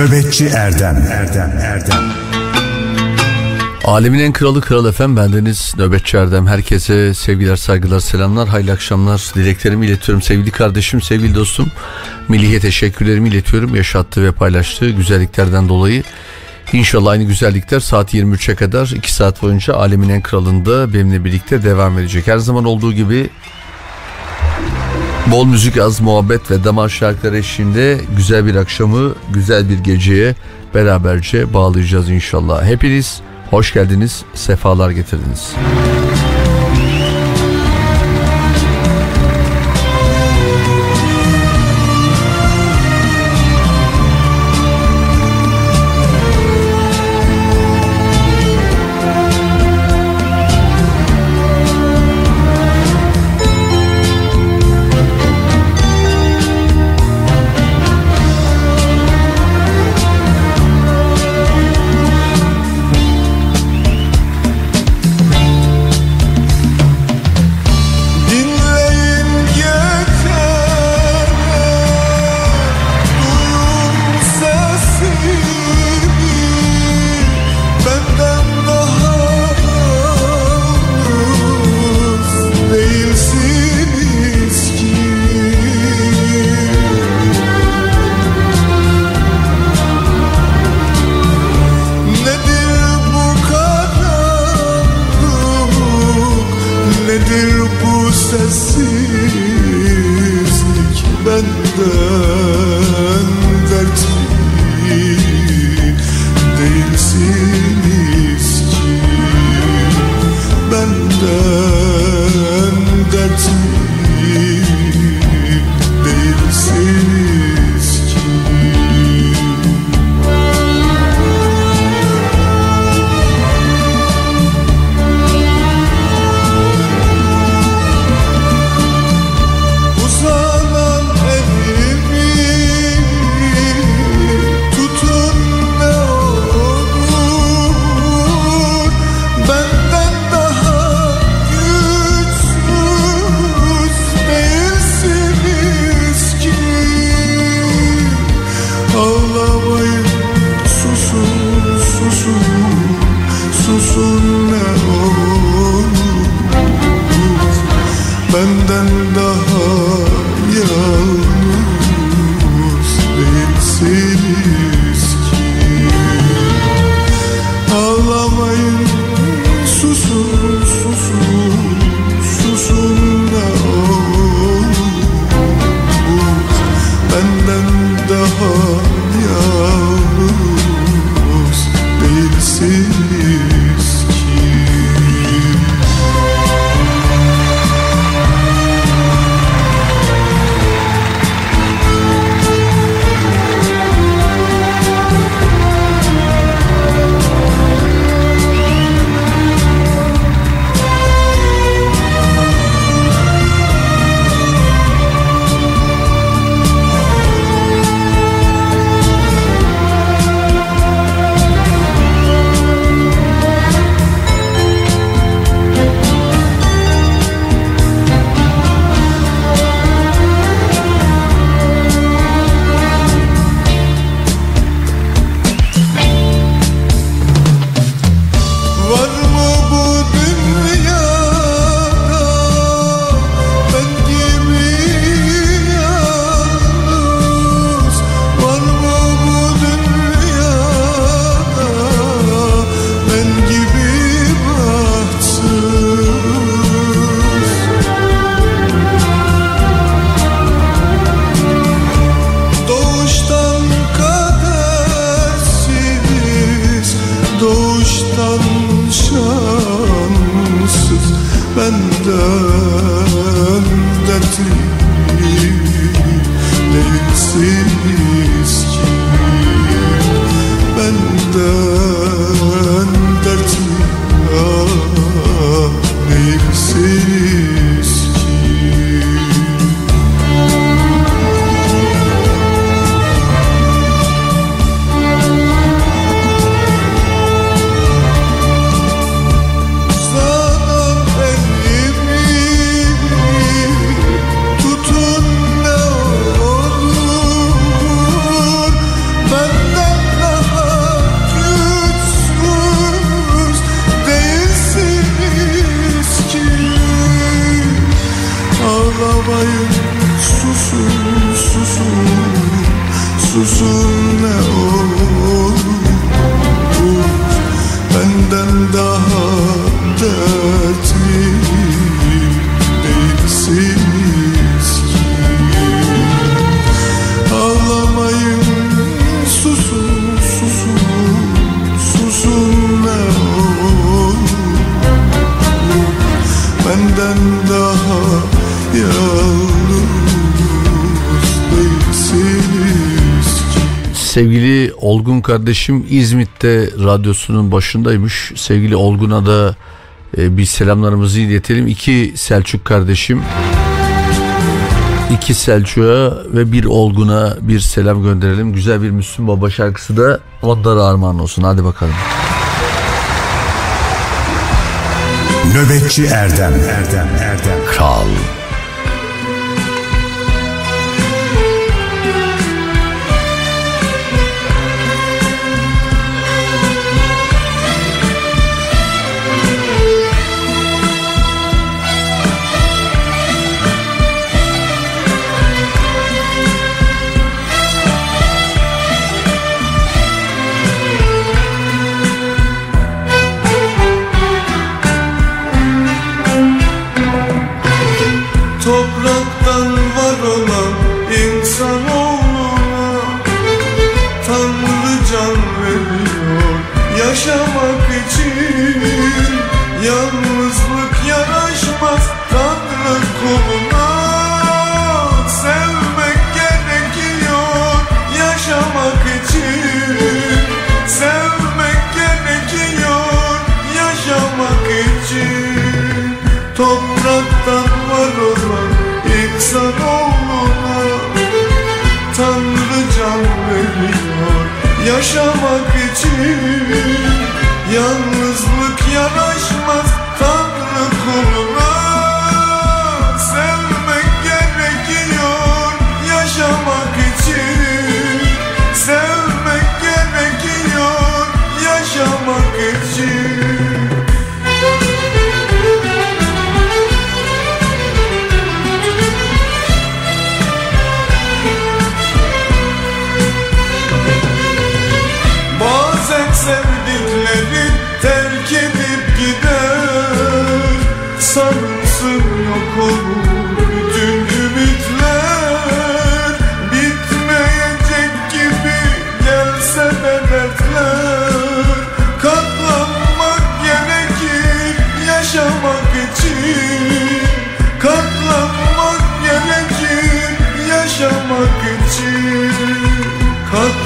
Nöbetçi Erdem. Erdem Erdem. Alemin en kralı kral efem bendeniz. Nöbetçi Erdem herkese sevgiler saygılar selamlar hayırlı akşamlar. Dileklerimi iletiyorum sevgili kardeşim sevgili dostum. Melih'e teşekkürlerimi iletiyorum yaşattığı ve paylaştığı güzelliklerden dolayı. İnşallah aynı güzellikler saat 23'e kadar 2 saat boyunca Alemin en kralında benimle birlikte devam edecek. Her zaman olduğu gibi Bol müzik, az muhabbet ve damar şarkıları eşliğinde güzel bir akşamı, güzel bir geceye beraberce bağlayacağız inşallah. Hepiniz hoş geldiniz, sefalar getirdiniz. Kardeşim İzmit'te radyosunun başındaymış. Sevgili Olgun'a da e, bir selamlarımızı iletelim. İki Selçuk kardeşim iki Selçuk'a ve bir Olgun'a bir selam gönderelim. Güzel bir Müslüm Baba şarkısı da onlara armağan olsun. Hadi bakalım. Nöbetçi Erdem Erdem Erdem Kral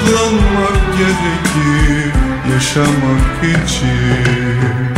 Katlanmak gerekir yaşamak için.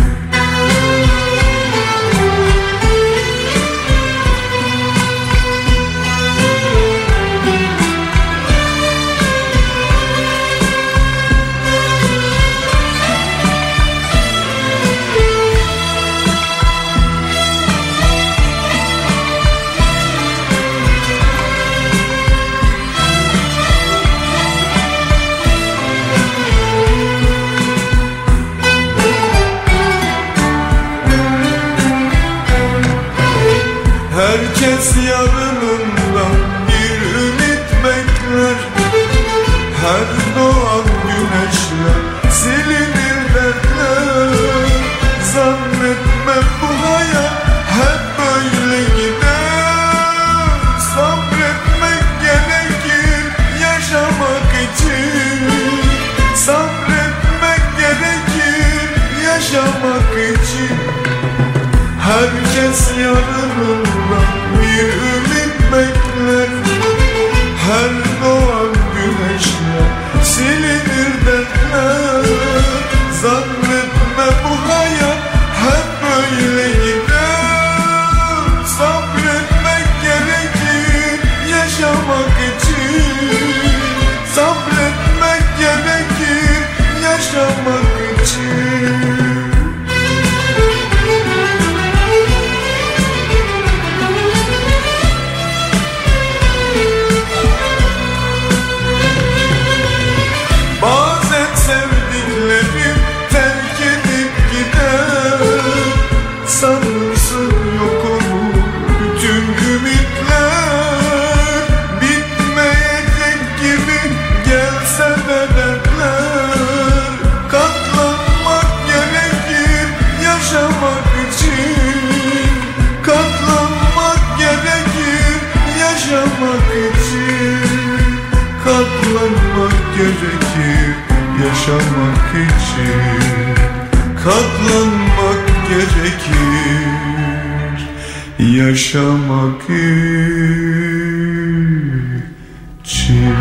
Katlanmak gerekir yaşamak için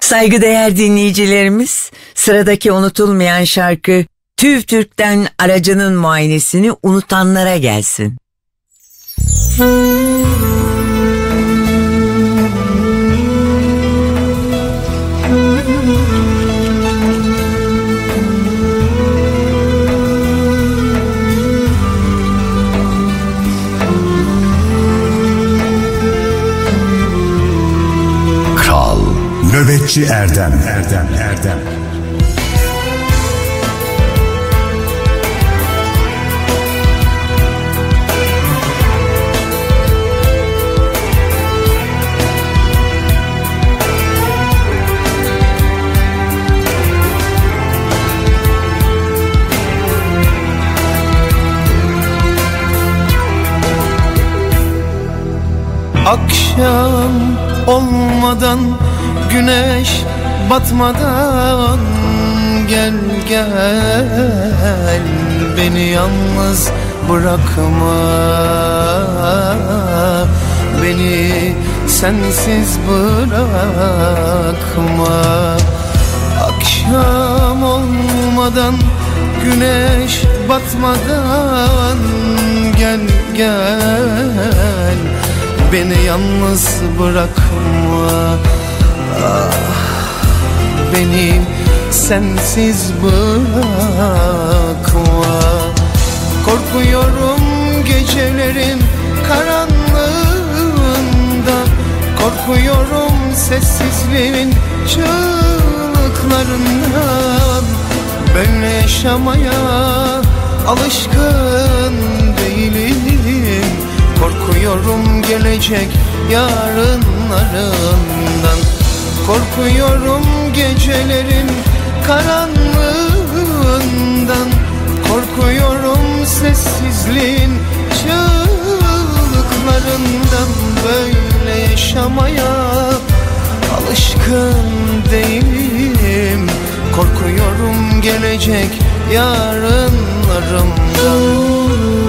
Saygıdeğer dinleyicilerimiz, sıradaki unutulmayan şarkı TÜV TÜRK'ten aracının muayenesini unutanlara gelsin. Kral. Nöbetçi Erdem. Erdem Erdem. Akşam olmadan güneş batmadan gel gel. Beni yalnız bırakma. Beni sensiz bırakma. Akşam olmadan güneş batmadan gel gel. Beni yalnız bırakma ah, Beni sensiz bırakma. Korkuyorum gecelerin karanlığında. Korkuyorum sessizliğin çığlıklarından. Böyle yaşamaya alışkın değilim. Korkuyorum gelecek yarınlarından Korkuyorum gecelerin karanlığından. Korkuyorum sessizliğin çığlıklarından. Böyle yaşamaya alışkın değilim. Korkuyorum gelecek Hasret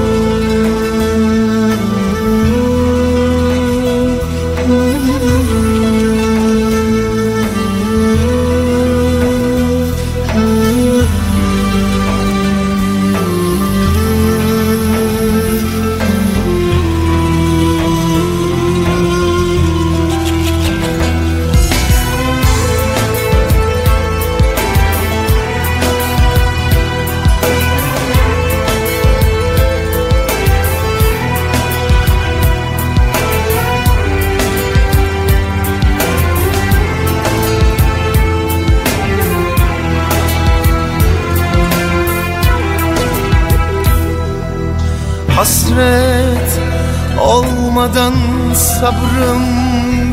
olmadan sabrım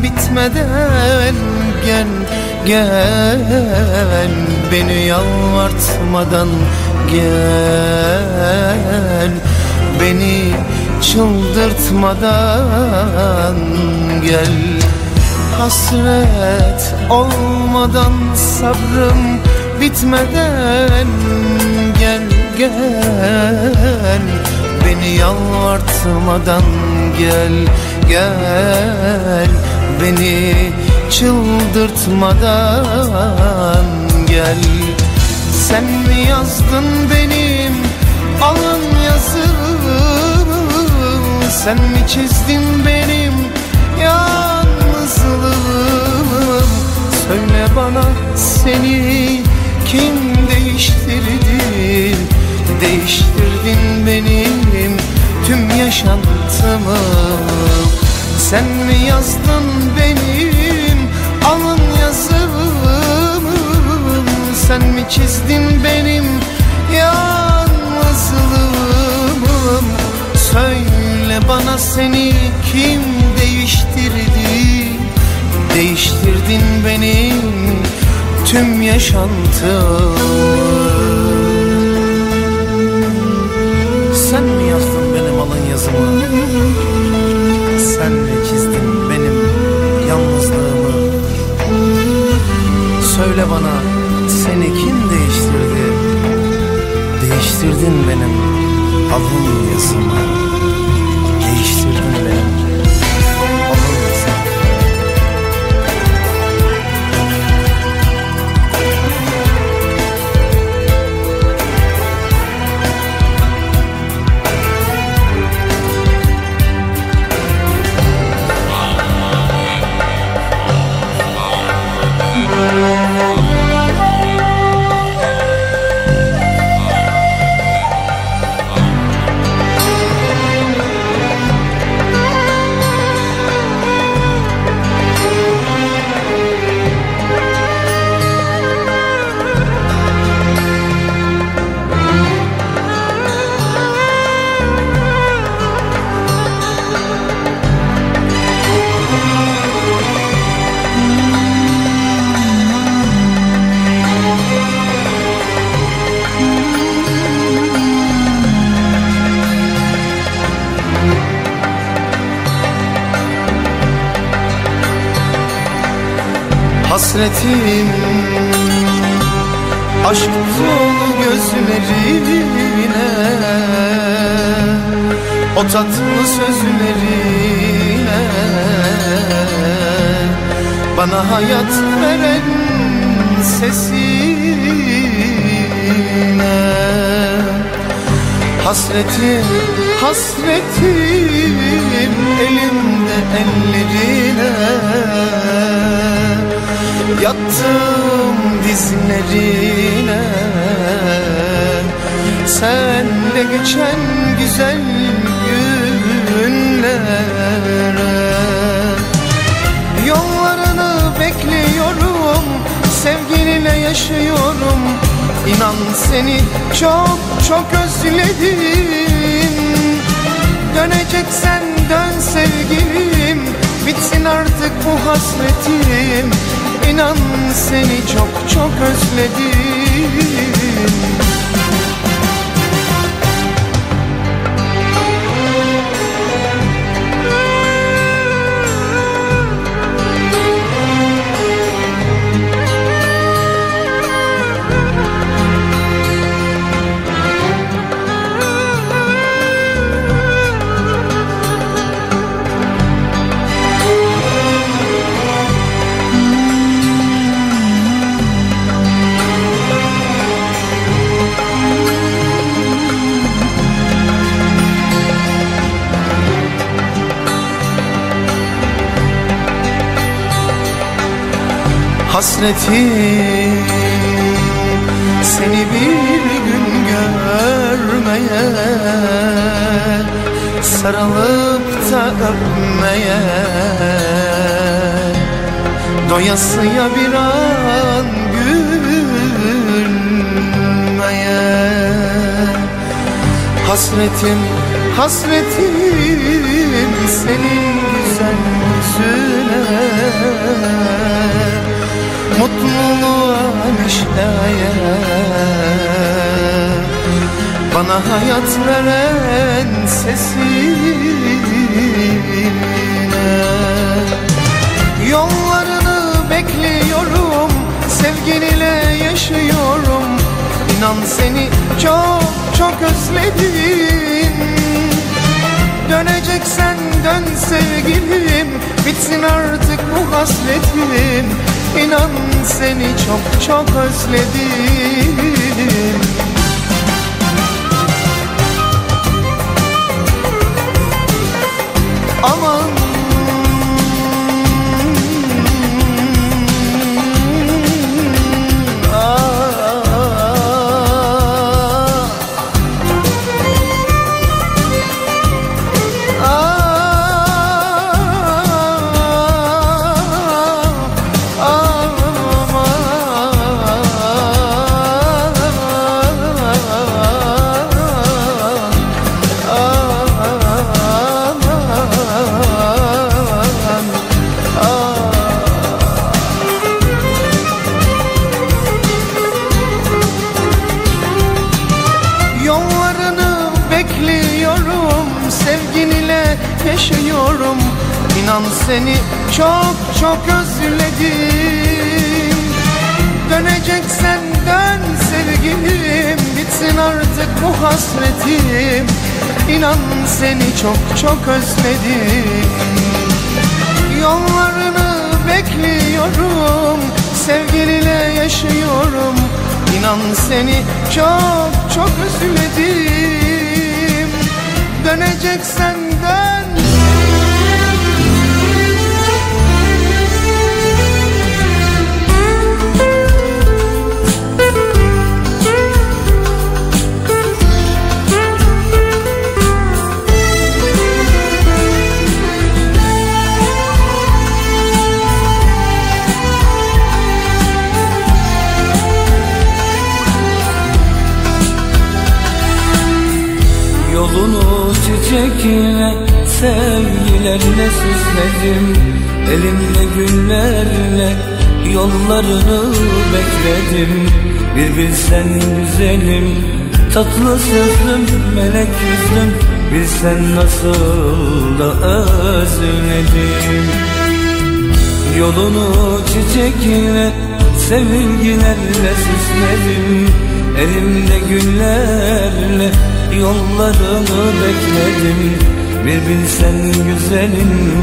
bitmeden gel gel. Beni yalvartmadan gel. Beni çıldırtmadan gel. Hasret olmadan sabrım bitmeden gel gel. Beni yalvartmadan gel gel. Beni çıldırtmadan gel. Sen mi yazdın benim alın yazımı Sen mi çizdin benim yalnızlığımı Söyle bana seni kim değiştirdi? Değiştirdin benim tüm yaşantımı. Sen mi yazdın benim alın yazımı? Sen mi çizdin benim yalnızlığımı? Söyle bana seni kim değiştirdi? Değiştirdin benim tüm yaşantımı yazımı Sen mi çizdin benim yalnızlığımı? Söyle bana seni kim değiştirdi? Değiştirdin benim alın yazımı Hasretim. Aşk dolu gözlerine O tatlı sözlerine. Bana hayat veren sesine. Hasretim, hasretim elimde ellerine Yattım dizlerine. Senle geçen güzel günlere. Yollarını bekliyorum Sevgilinle yaşıyorum. İnan seni çok çok özledim. Döneceksen dön sevgilim Bitsin artık bu hasretim İnan seni çok çok özledim Hasretim seni bir gün görmeye Sarılıp da öpmeye. Doyasıya bir an gülmeye. Hasretim, hasretim senin güzel yüzüne Mutluluğa neşeye Bana hayat veren sesine. Yollarını bekliyorum Sevgin ile yaşıyorum. İnan seni çok çok özledim. Döneceksen dön sevgilim Bitsin artık bu hasretim İnan seni çok çok özledim. Aman İnan seni çok çok özledim. Yollarını bekliyorum Sevgiliyle yaşıyorum. İnan seni çok çok özledim. Döneceksen çiçekle sevgilerle süsledim. Elimle güllerle yollarını bekledim. Bir bilsen güzelim tatlı sözlüm melek yüzlüm. Bilsen nasıl da özledim. Yolunu çiçekle sevgilerle süsledim. Elimde güllerle yollarını bekledim. Bir bilsen güzelim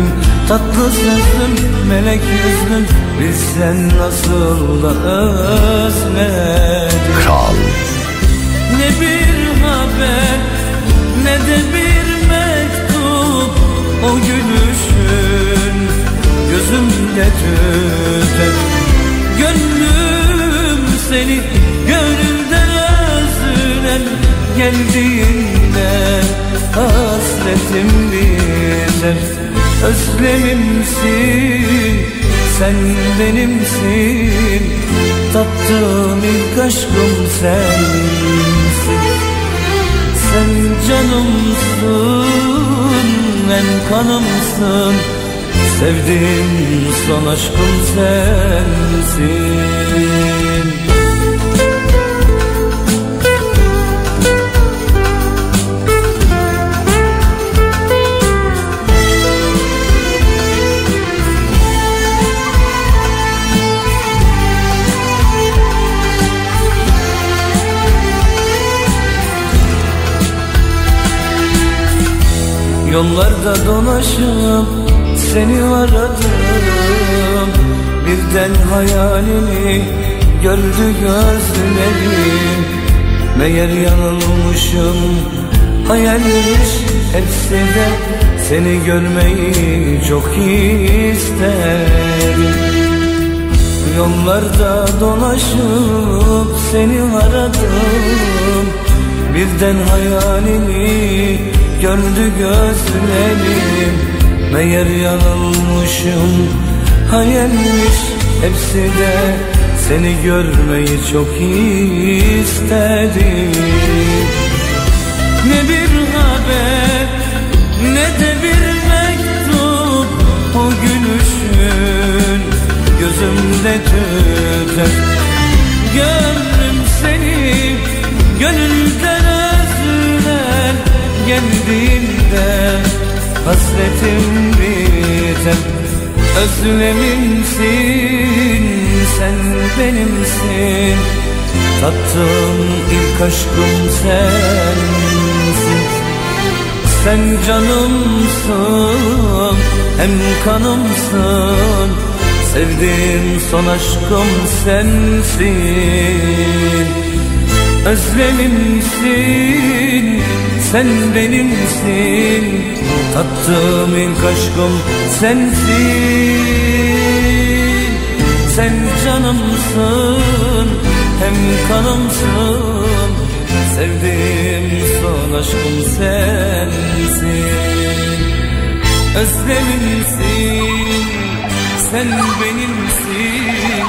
tatlı sözlüm melek yüzlüm Bilsen nasıl da özledim. Kral. ne bir haber ne de bir mektup. O gülüşün gözümde tüter. Gönlüm seni Geldiğinde hasretim biter. Özlemimsin sen benimsin. Tattığım ilk aşkım sensin. Sen canımsın en kanımsın. Sevdiğim son aşkım sensin Yollarda dolaşıp seni aradım. Birden hayalini gördü gözlerim. Meğer yanılmışım hayalmiş hepsi de Seni görmeyi çok isterim Yollarda dolaşıp seni aradım. Birden hayalini gördü gözlerim. Meğer yanılmışım hayalmiş. Hepsi de Seni görmeyi çok istedim. Ne bir haber ne de bir mektup. O gülüşün gözümde tüter. Gönlüm Geldiğinde hasretim biter Özlemimsin sen benimsin. Tattığım ilk aşkım sensin. Sen canımsın hem kanımsın. Sevdiğim son aşkım sensin. Özlemimsin sen benimsin Tattığım ilk aşkım sensin. Sen canımsın hem kanımsın. Sevdiğim son aşkım sensin. Özlemimsin sen benimsin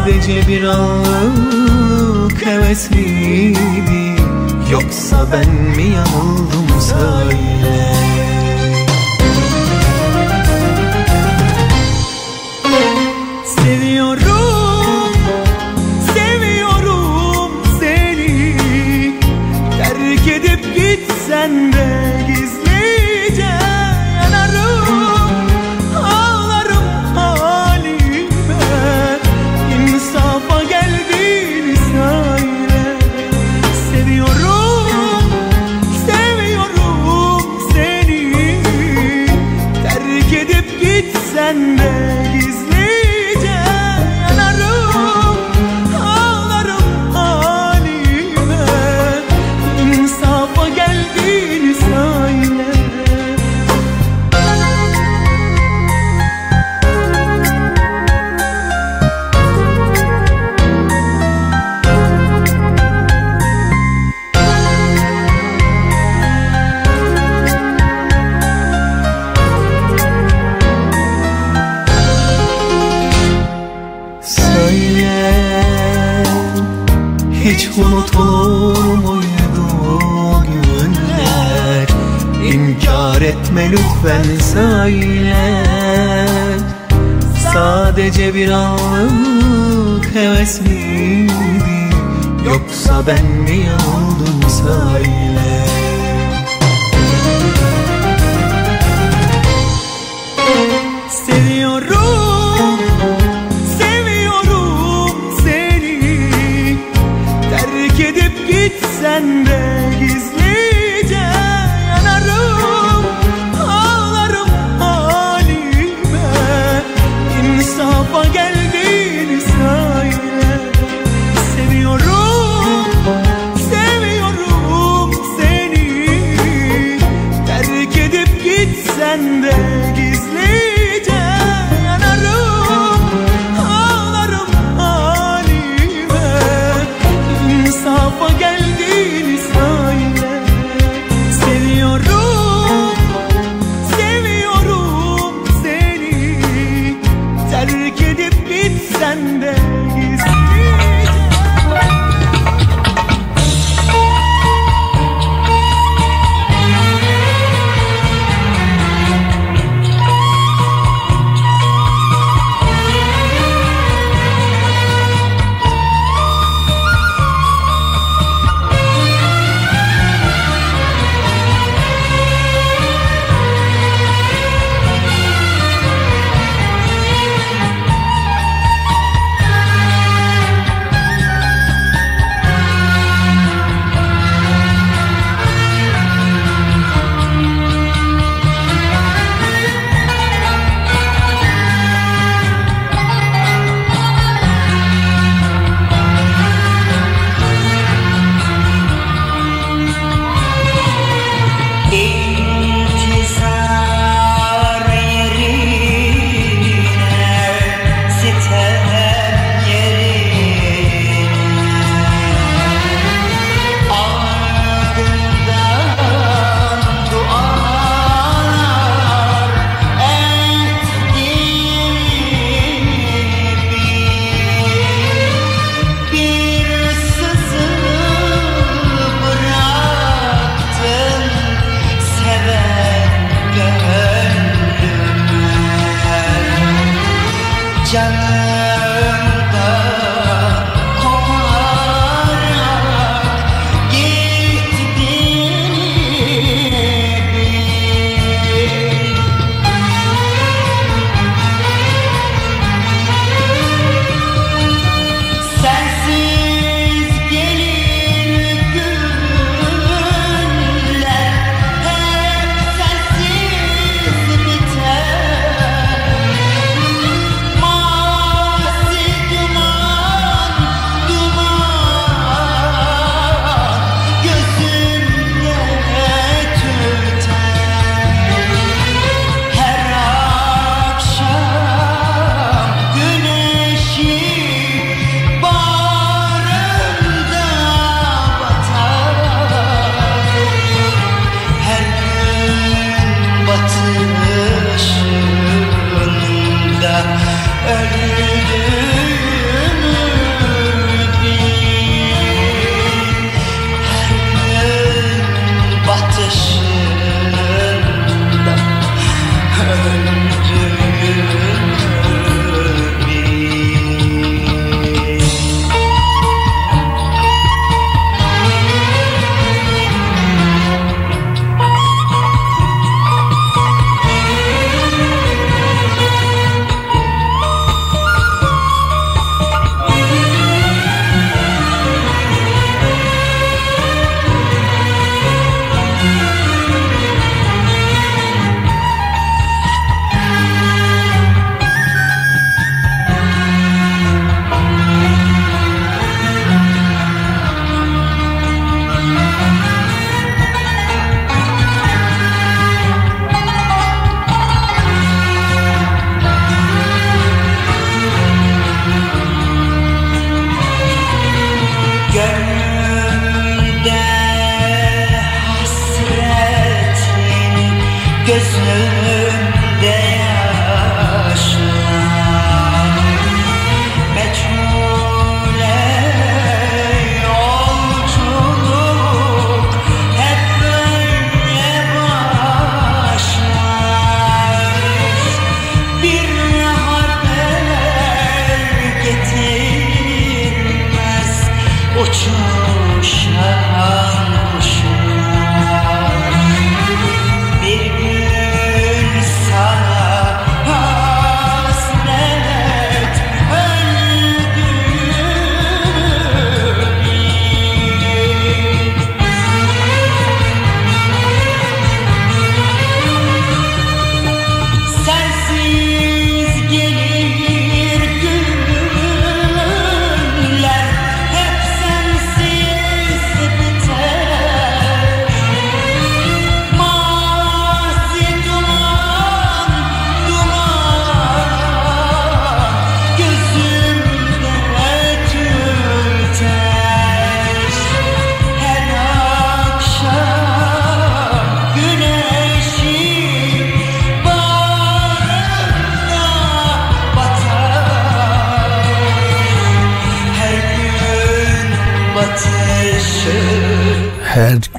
Sadece bir anlık heves miydi Yoksa ben mi yanıldım söyle. Seviyorum, seviyorum seni. Terk edip gitsen de ben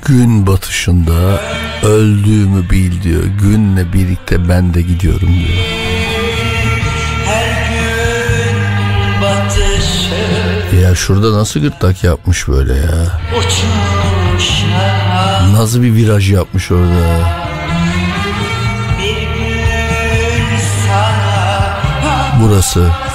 gün batışında öldüğümü bil diyor. Günle birlikte ben de gidiyorum diyor. Her gün batışı Ya şurada nasıl gırtlak yapmış böyle ya. Nasıl bir viraj yapmış orada. Burası.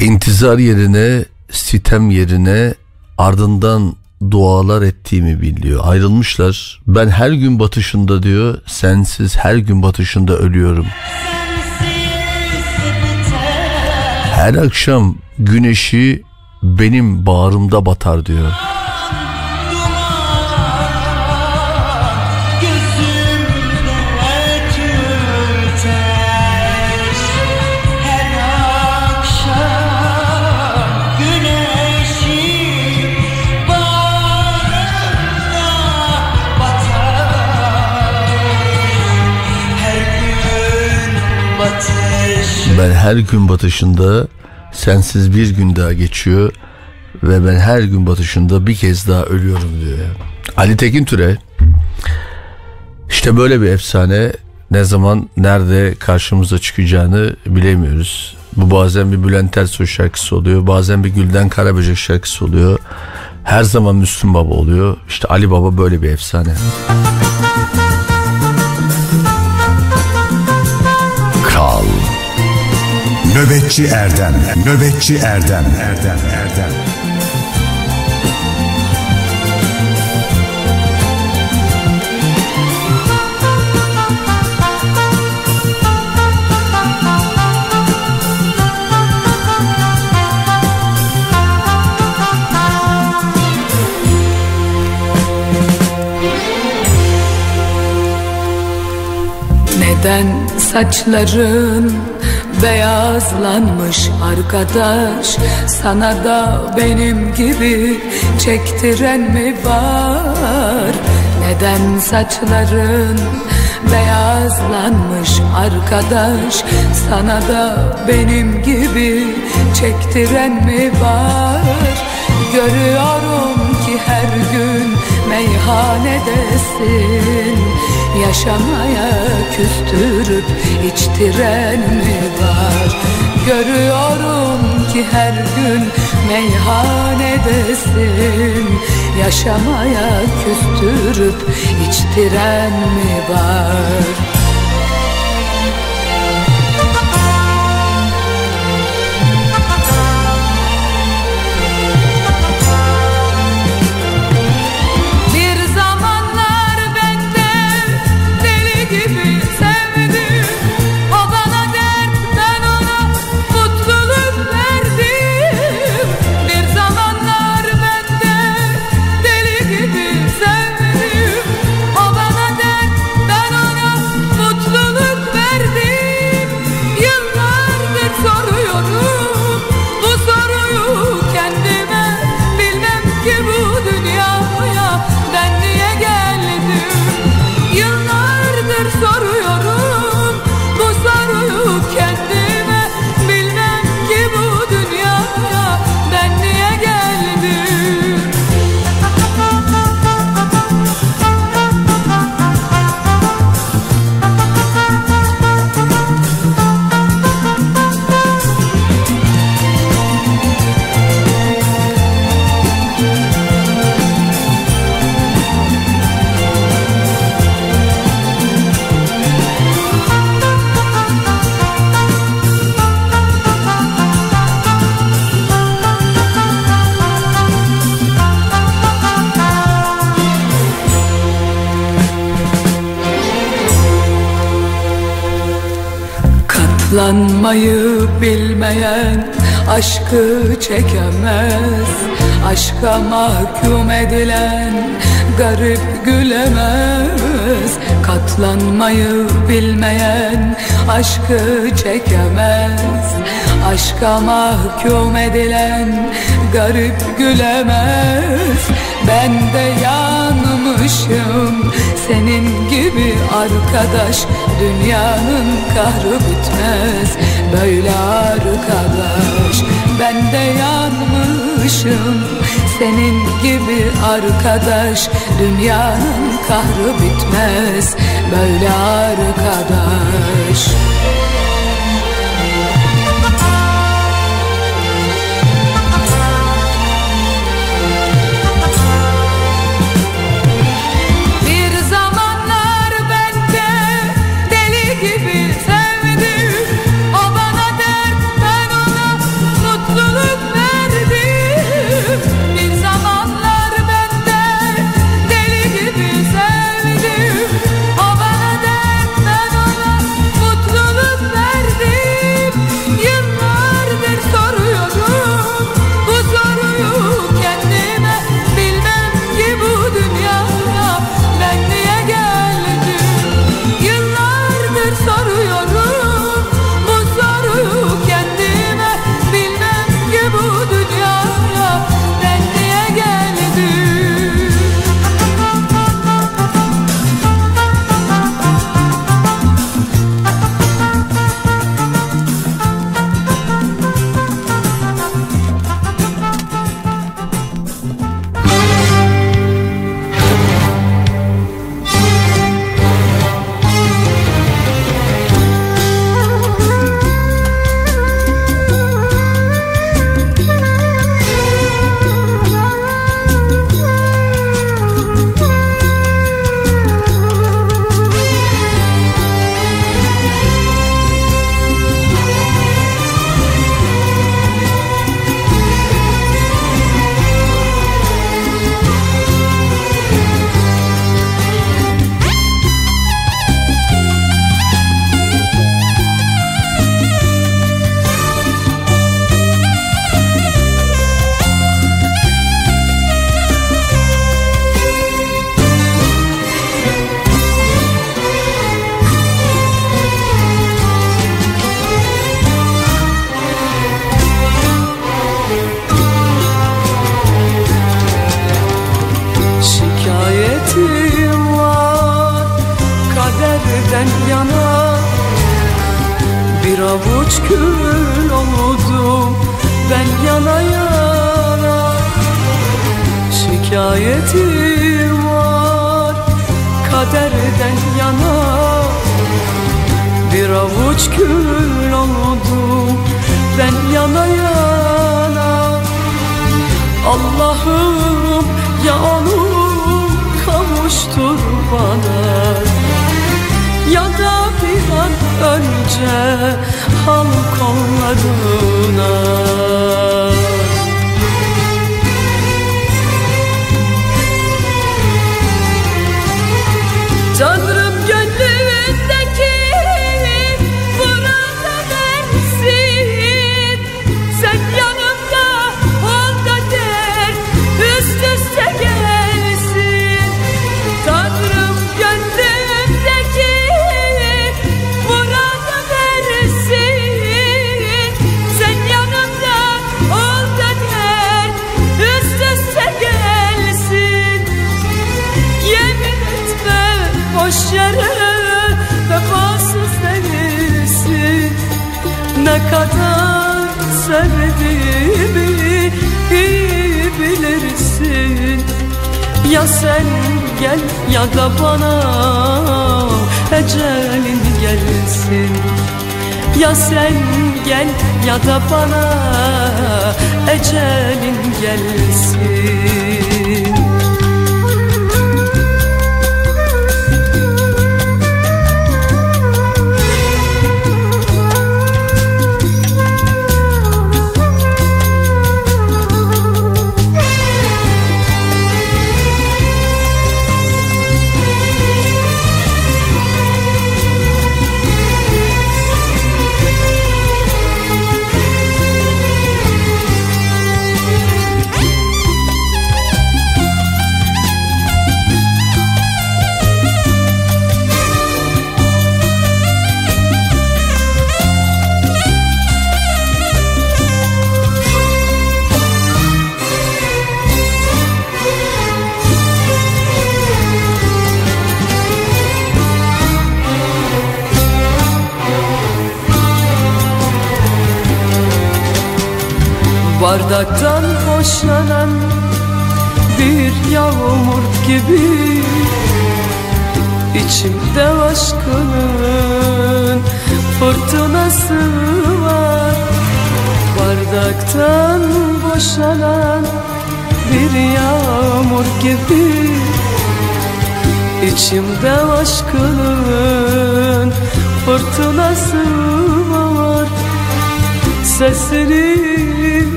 İntizar yerine, sitem yerine ardından dualar ettiğimi biliyor. Ayrılmışlar. Ben her gün batışında diyor. Sensiz her gün batışında ölüyorum. Her akşam güneşi benim bağrımda batar diyor. Ben her gün batışında sensiz bir gün daha geçiyor ve ben her gün batışında bir kez daha ölüyorum diyor. Ali Tekin Türe işte böyle bir efsane ne zaman nerede karşımıza çıkacağını bilemiyoruz. Bu bazen bir Bülent Ersoy şarkısı oluyor. Bazen bir Gülden Karaböcek şarkısı oluyor. Her zaman Müslüm Baba oluyor. İşte Ali Baba böyle bir efsane. Kral Nöbetçi Erdem. Nöbetçi Erdem. Erdem Erdem. Neden saçların beyazlanmış arkadaş Sana da benim gibi çektiren mi var? Neden saçların beyazlanmış arkadaş Sana da benim gibi çektiren mi var? Görüyorum ki her gün meyhanedesin Yaşamaya küstürüp içtiren mi var? Görüyorum ki her gün meyhanedesin. Yaşamaya küstürüp içtiren mi var çekemez. Aşka mahkum edilen garip gülemez. Katlanmayı bilmeyen aşkı çekemez. Aşka mahkum edilen garip gülemez. Ben de yanmışım senin gibi arkadaş. Dünyanın kahrı bitmez. Böyle arkadaş. Ben de yanmışım Senin gibi arkadaş. Dünyanın kahrı bitmez Böyle arkadaş.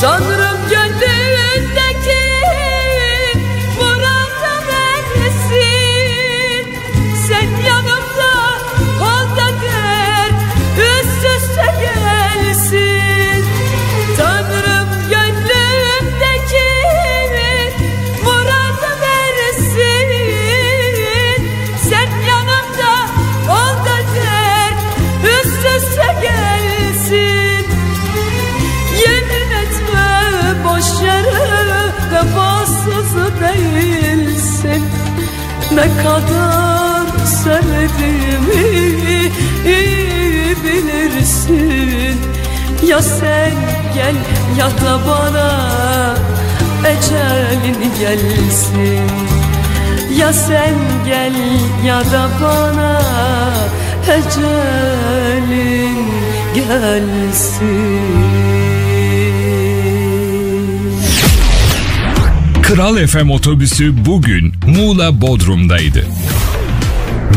Tanrım Ne kadar sevdiğimi iyi bilirsin. Ya sen gel ya da bana ecelin gelsin. Ya sen gel ya da bana ecelin gelsin Kral FM otobüsü bugün Muğla Bodrum'daydı.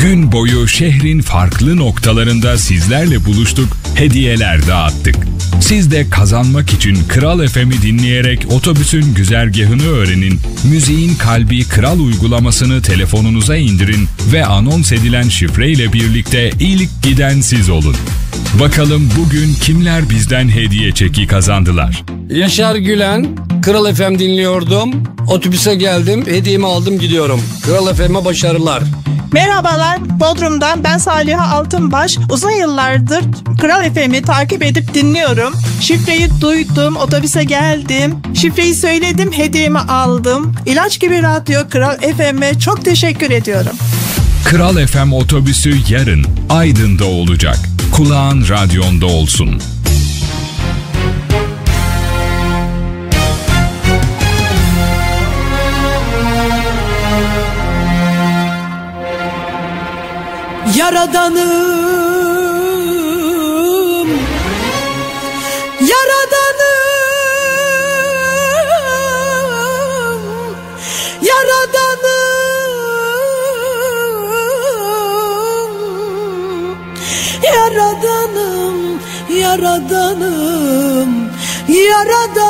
Gün boyu şehrin farklı noktalarında sizlerle buluştuk, hediyeler dağıttık. Siz de kazanmak için Kral FM'i dinleyerek otobüsün güzergahını öğrenin, müziğin kalbi Kral uygulamasını telefonunuza indirin ve anons edilen şifreyle birlikte ilk giden siz olun. Bakalım bugün kimler bizden hediye çeki kazandılar? Yaşar Gülen, Kral FM dinliyordum. Otobüse geldim, hediyemi aldım gidiyorum. Kral FM'e başarılar. Merhabalar Bodrum'dan ben Saliha Altınbaş. Uzun yıllardır Kral FM'i takip edip dinliyorum. Şifreyi duydum, otobüse geldim. Şifreyi söyledim, hediyemi aldım. İlaç gibi radyo Kral FM'e çok teşekkür ediyorum. Kral FM otobüsü yarın Aydın'da olacak. Kulağın radyonda olsun. Yaradanım Yaradanım Yaradanım. Yaradanım Yaradanım Yaradanım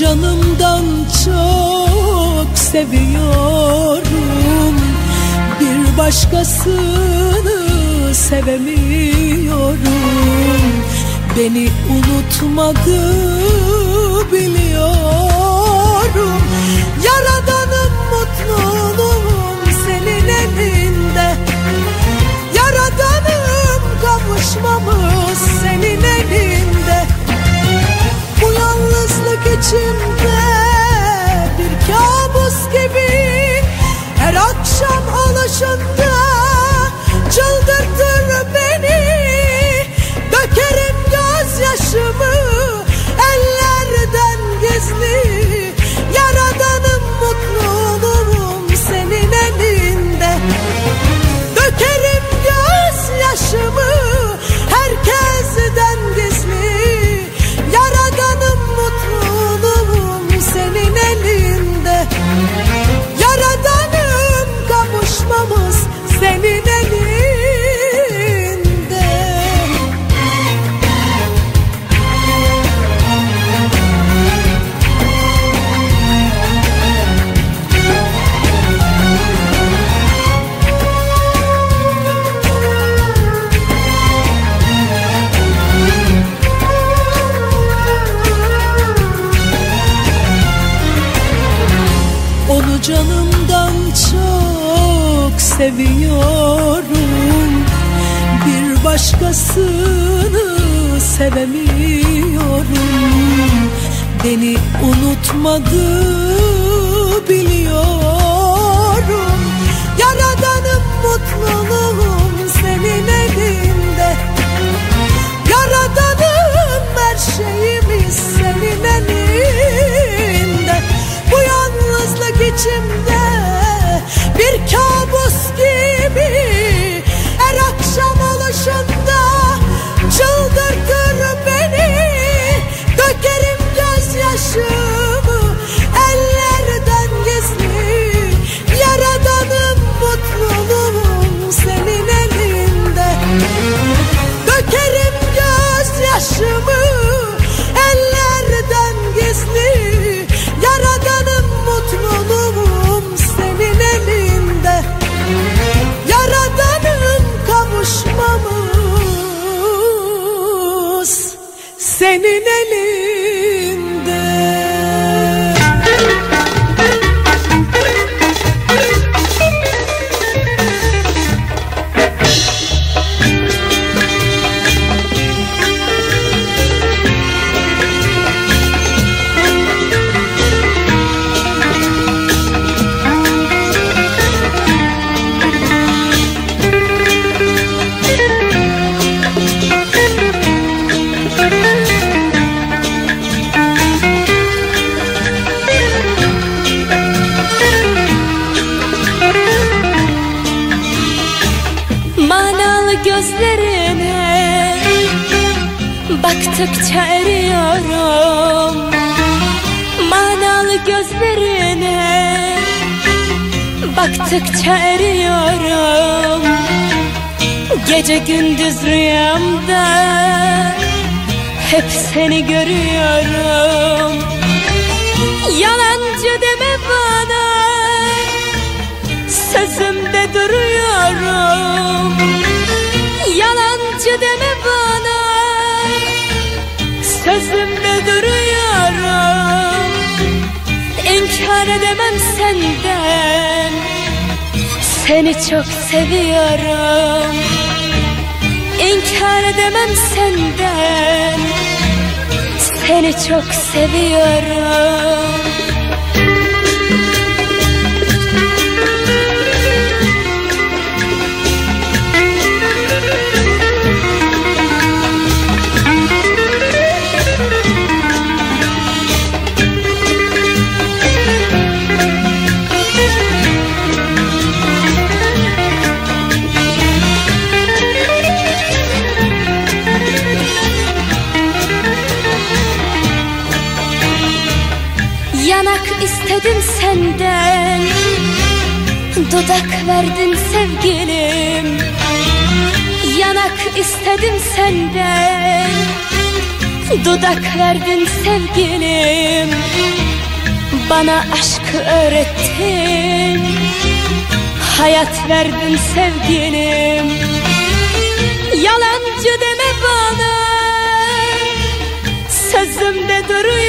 canımdan çok seviyorum. Bir başkasını sevemiyorum. Beni unutmadı biliyorum. Yaradanım mutluluğum senin elinde. Yaradanım kavuşmamız senin elinde başkasını sevemiyorum. Beni unutmadı biliyorum akşam Baktıkça eriyorum Manalı gözlerine. Baktıkça eriyorum Gece gündüz rüyamda. Hep seni görüyorum. Yalancı deme bana Sözümde duruyorum. Yalancı deme bana Sözümde duruyorum. İnkar edemem senden. Seni çok seviyorum. İnkar edemem senden. Seni çok seviyorum sevgilim Yanak istedim senden. Dudak verdin sevgilim. Bana aşkı öğrettin. Hayat verdin sevgilim. Yalancı deme bana. Sözümde duruyorum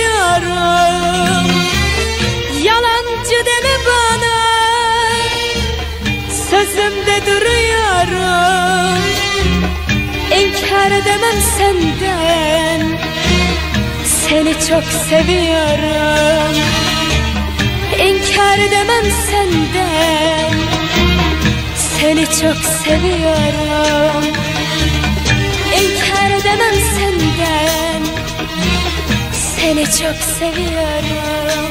Sözümde duruyorum. İnkar edemem senden. Seni çok seviyorum. İnkar edemem senden. Seni çok seviyorum. İnkar edemem senden. Seni çok seviyorum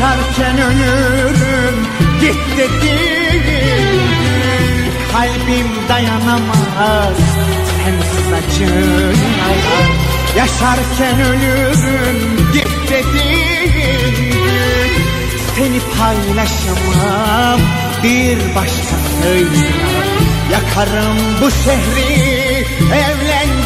Yaşarken ölürüm. Git dediğin Kalbim dayanamaz. Sensiz acıya Yaşarken ölürüm. Git dediğin Seni paylaşamam. Bir başkasıyla Yakarım bu şehri evlendiğin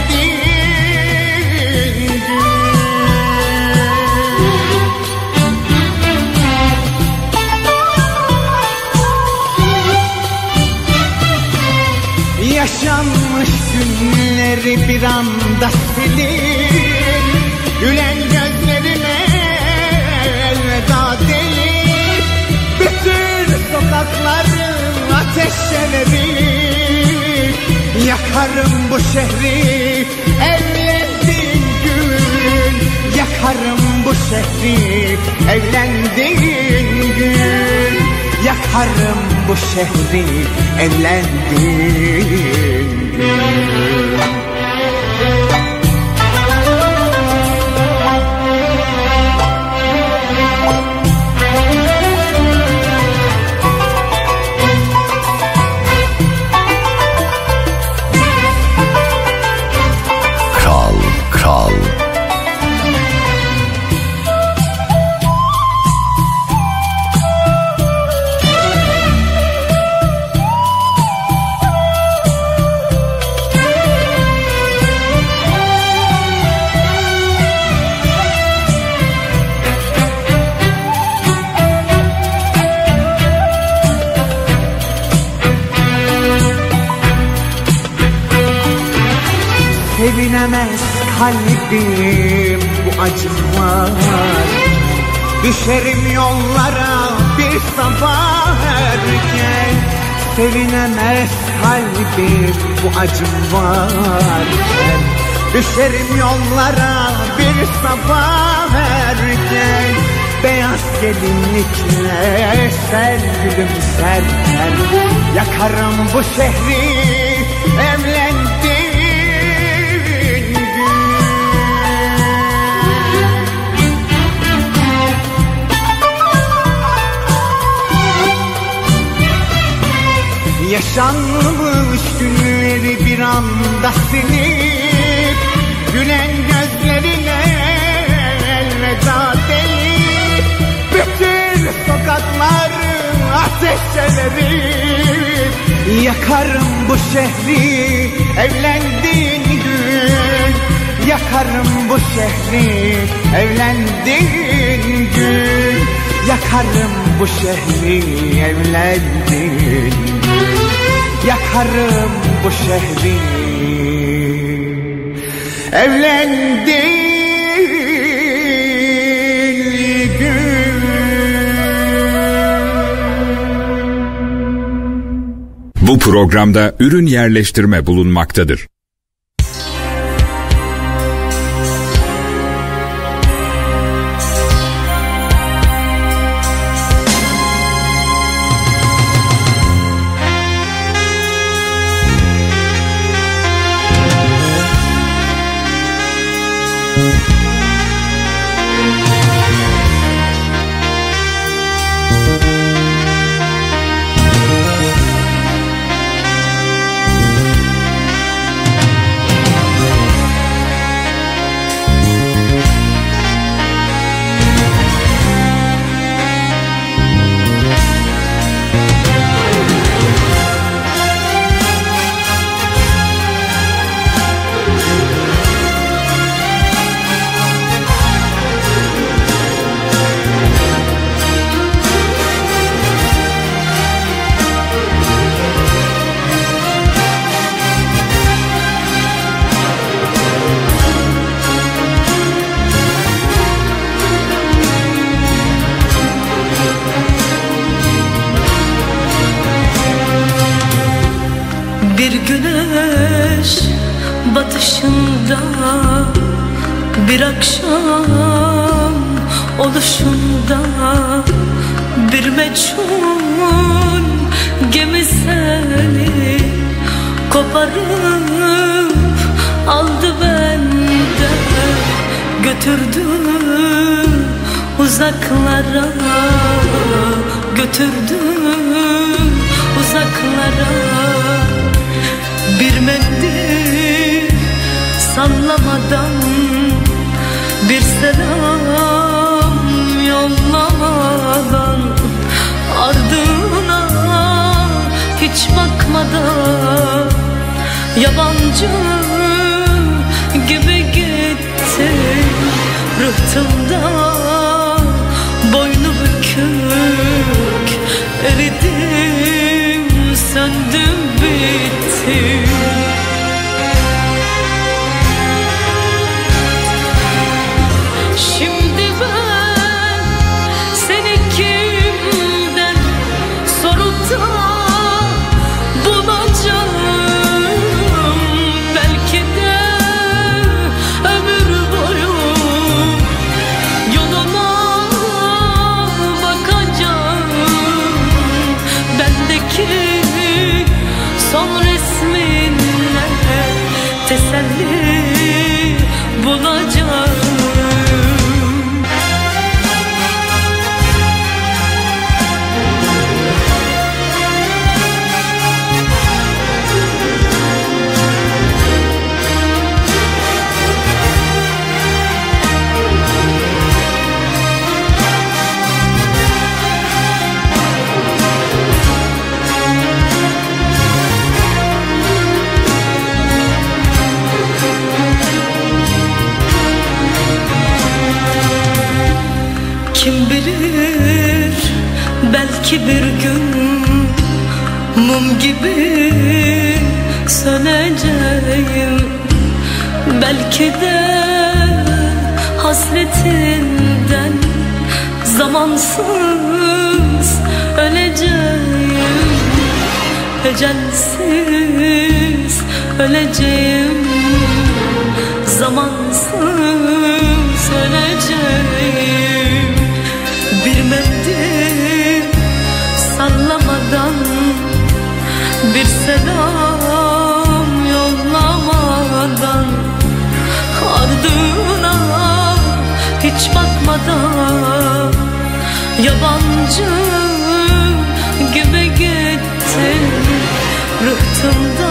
günleri bir anda silip Gülen gözlerime elveda delip Bütün sokakları ateşe verip Yakarım bu şehri evlendiğin gün. Yakarım bu şehri evlendiğin gün. Yakarım bu şehri evlendiğin Thank you. Kalbim bu acım var Düşerim yollara bir sabah erken. Sevinemez kalbim bu acım varken Düşerim yollara bir sabah erken. Beyaz gelinlikle sen gülümserken Yakarım bu şehri Yaşanmış günleri bir anda silip Gülen gözlerine elveda deyip Bütün sokakları ateşe verip Yakarım bu şehri evlendiğin gün Yakarım bu şehri evlendiğin gün. Yakarım bu şehri evlendiğin gün Yakarım bu şehri evlendiğin Bu programda ürün yerleştirme bulunmaktadır. Bir akşam oluşunda bir meçhul gemi seni koparıp aldı benden götürdü uzaklara götürdü uzaklara. Bir mendil sallamadan bir selam yollamadan ardına hiç bakmadan yabancı gibi gitti rıhtımda boynu bükük eridim söndüm bittim belki bir gün mum gibi söneceğim. Belki de hasretinden zamansız öleceğim. Ecelsiz öleceğim. Zamansız öleceğim selam yollamadan Ardına hiç bakmadan Yabancı gibi gittin. Rıhtımda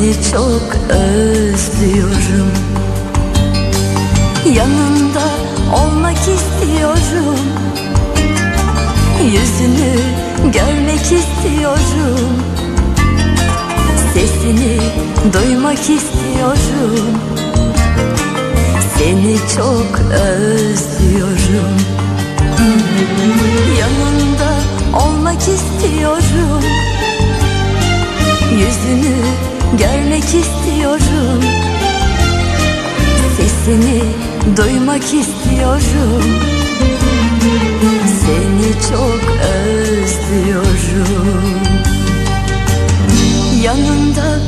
Seni çok özlüyorum. Yanında olmak istiyorum. Yüzünü görmek istiyorum. Sesini duymak istiyorum. Seni çok özlüyorum. Yanında olmak istiyorum. Yüzünü görmek istiyorum. Sesini duymak istiyorum. Seni çok özlüyorum. Yanında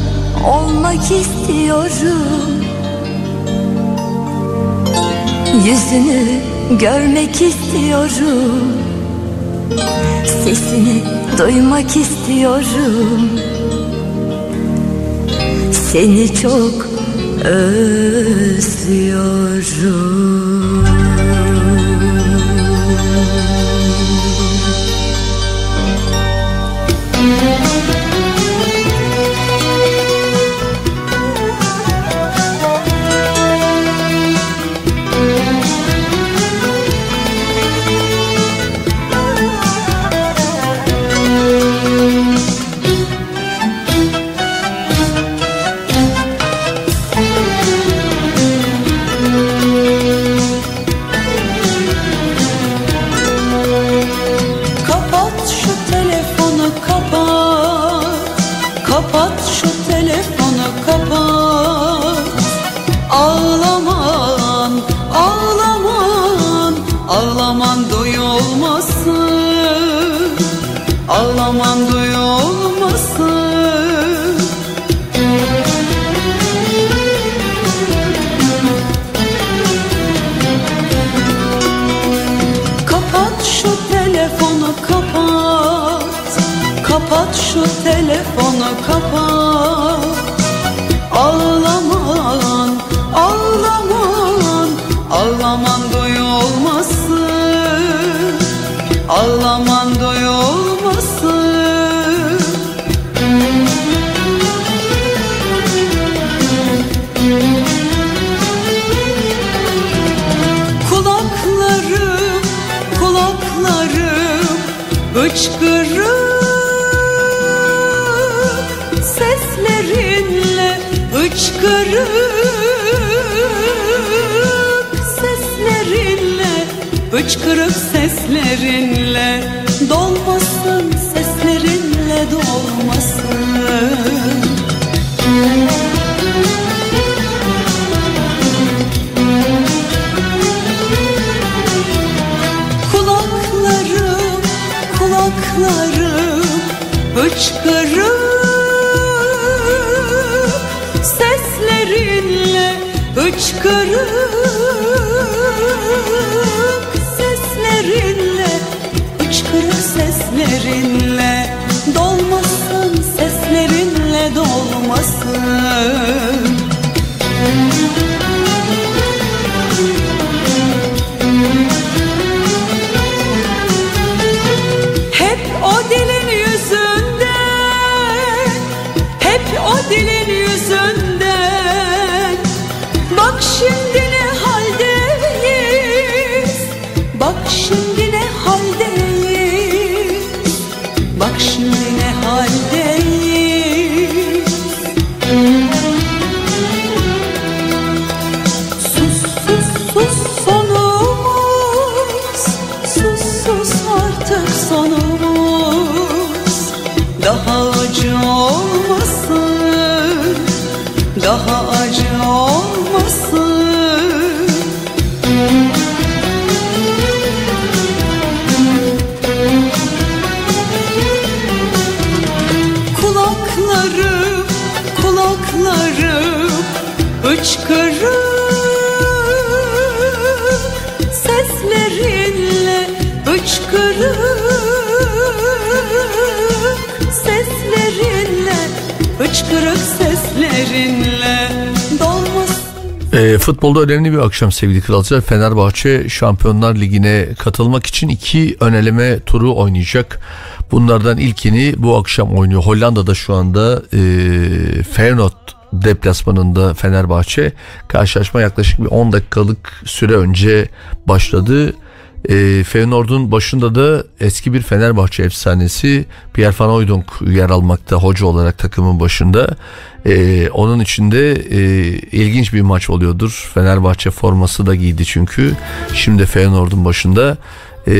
olmak istiyorum. Yüzünü görmek istiyorum. Sesini duymak istiyorum. Seni çok özlüyorum. Hıçkırık seslerinle dolmasın Seslerinle dolmasın. Kulaklarım, kulaklarım hıçkırık. Seslerinle hıçkırık seslerinle Dolmasın seslerinle dolmasın E, futbolda önemli bir akşam sevgili kralcılar. Fenerbahçe Şampiyonlar Ligi'ne katılmak için iki öneleme turu oynayacak. Bunlardan ilkini bu akşam oynuyor. Hollanda'da şu anda e, Feyenoord deplasmanında Fenerbahçe. Karşılaşma yaklaşık bir 10 dakikalık süre önce başladı. E, Feyenoord'un başında da eski bir Fenerbahçe efsanesi Pierre Van Hooijdonk yer almakta hoca olarak takımın başında. E, onun içinde e, ilginç bir maç oluyordur. Fenerbahçe forması da giydi çünkü. Şimdi Feyenoord'un başında. E,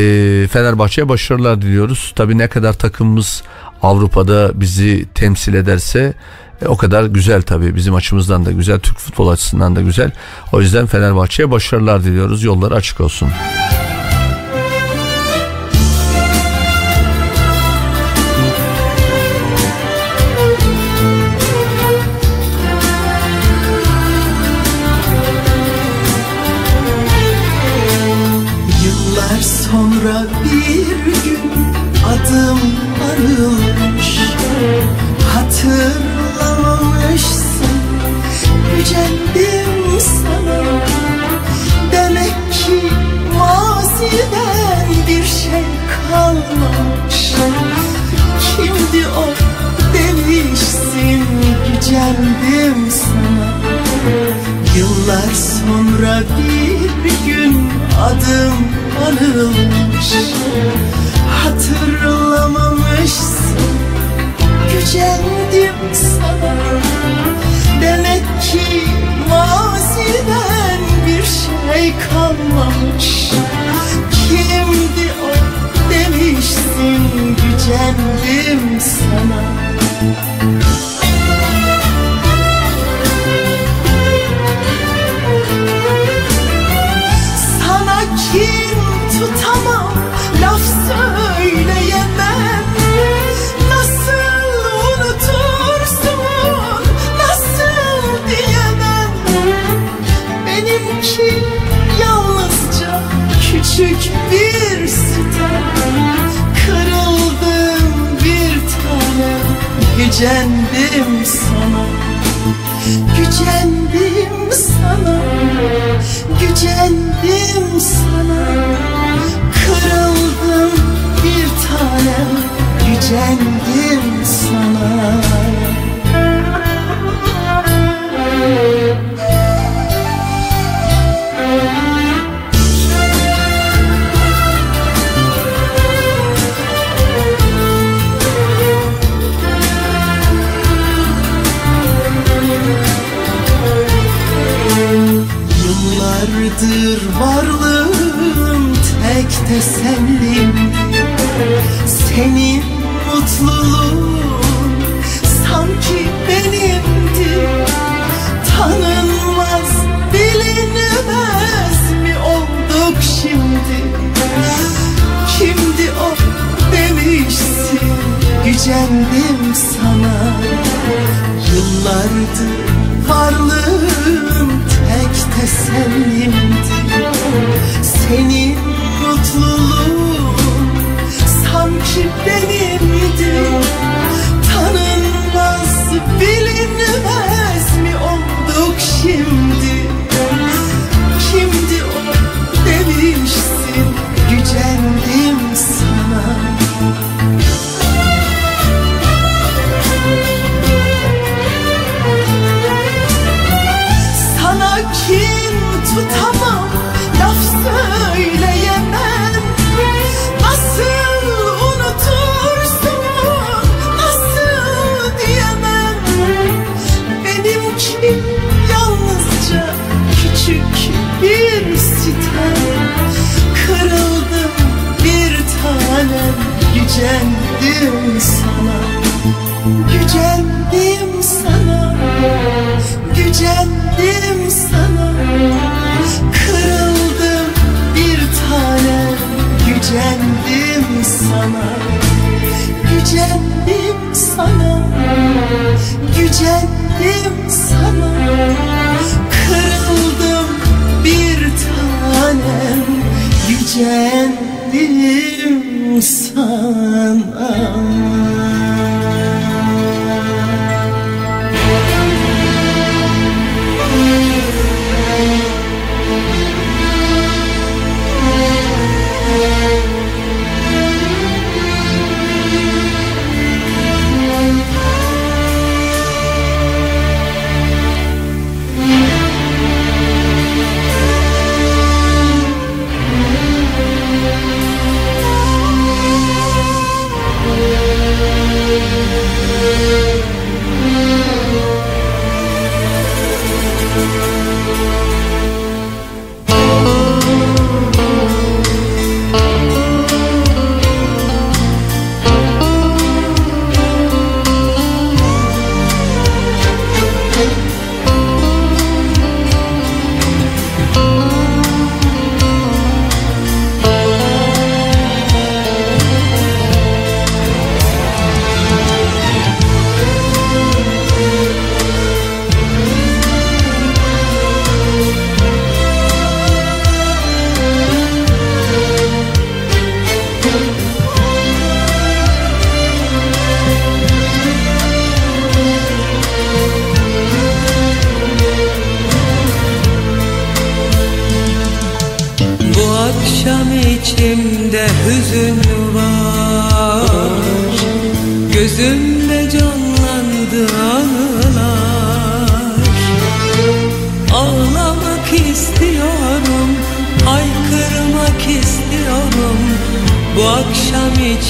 Fenerbahçe'ye başarılar diliyoruz. Tabii ne kadar takımımız Avrupa'da bizi temsil ederse e, o kadar güzel tabii bizim açımızdan da güzel Türk futbol açısından da güzel. O yüzden Fenerbahçe'ye başarılar diliyoruz. Yolları açık olsun. Yıllar sonra bir gün adım anılmış. Hatırlamamışsın gücendim sana. Demek ki maziden bir şey kalmamış. Kimdi o demişsin gücendim sana Gücendim sana. Gücendim sana. Gücendim sana. Kırıldım bir tanem. Gücendim sana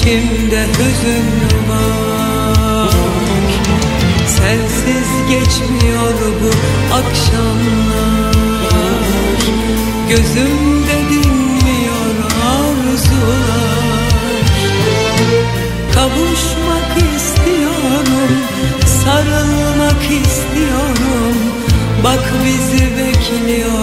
İçimde hüzün var. Sensiz geçmiyor bu akşamlar. Gözümde dinmiyor arzular. Kavuşmak istiyorum Sarılmak istiyorum. Bak bizi bekliyor.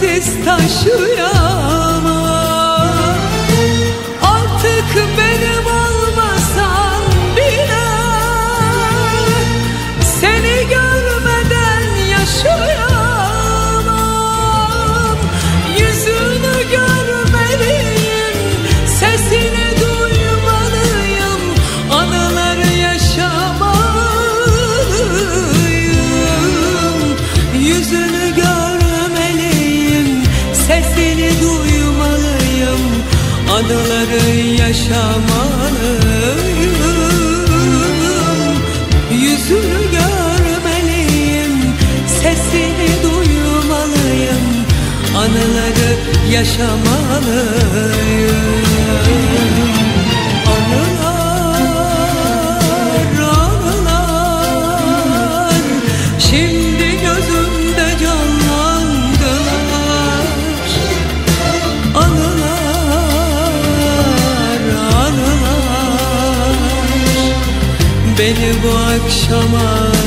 sensiz taşıyamam Artık benim Anıları yaşamalıyım. Yüzünü görmeliyim Sesini duymalıyım. Anıları yaşamalıyım akşam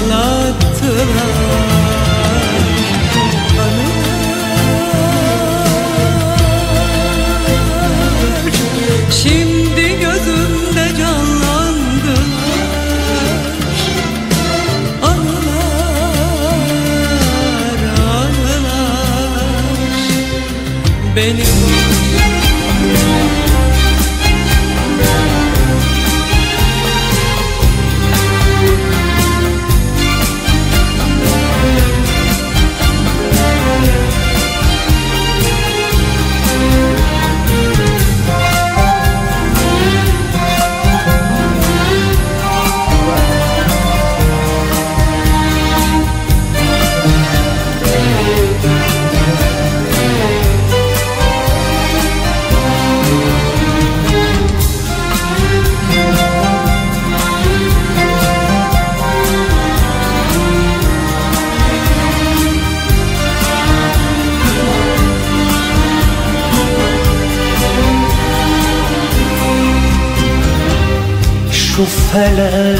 felek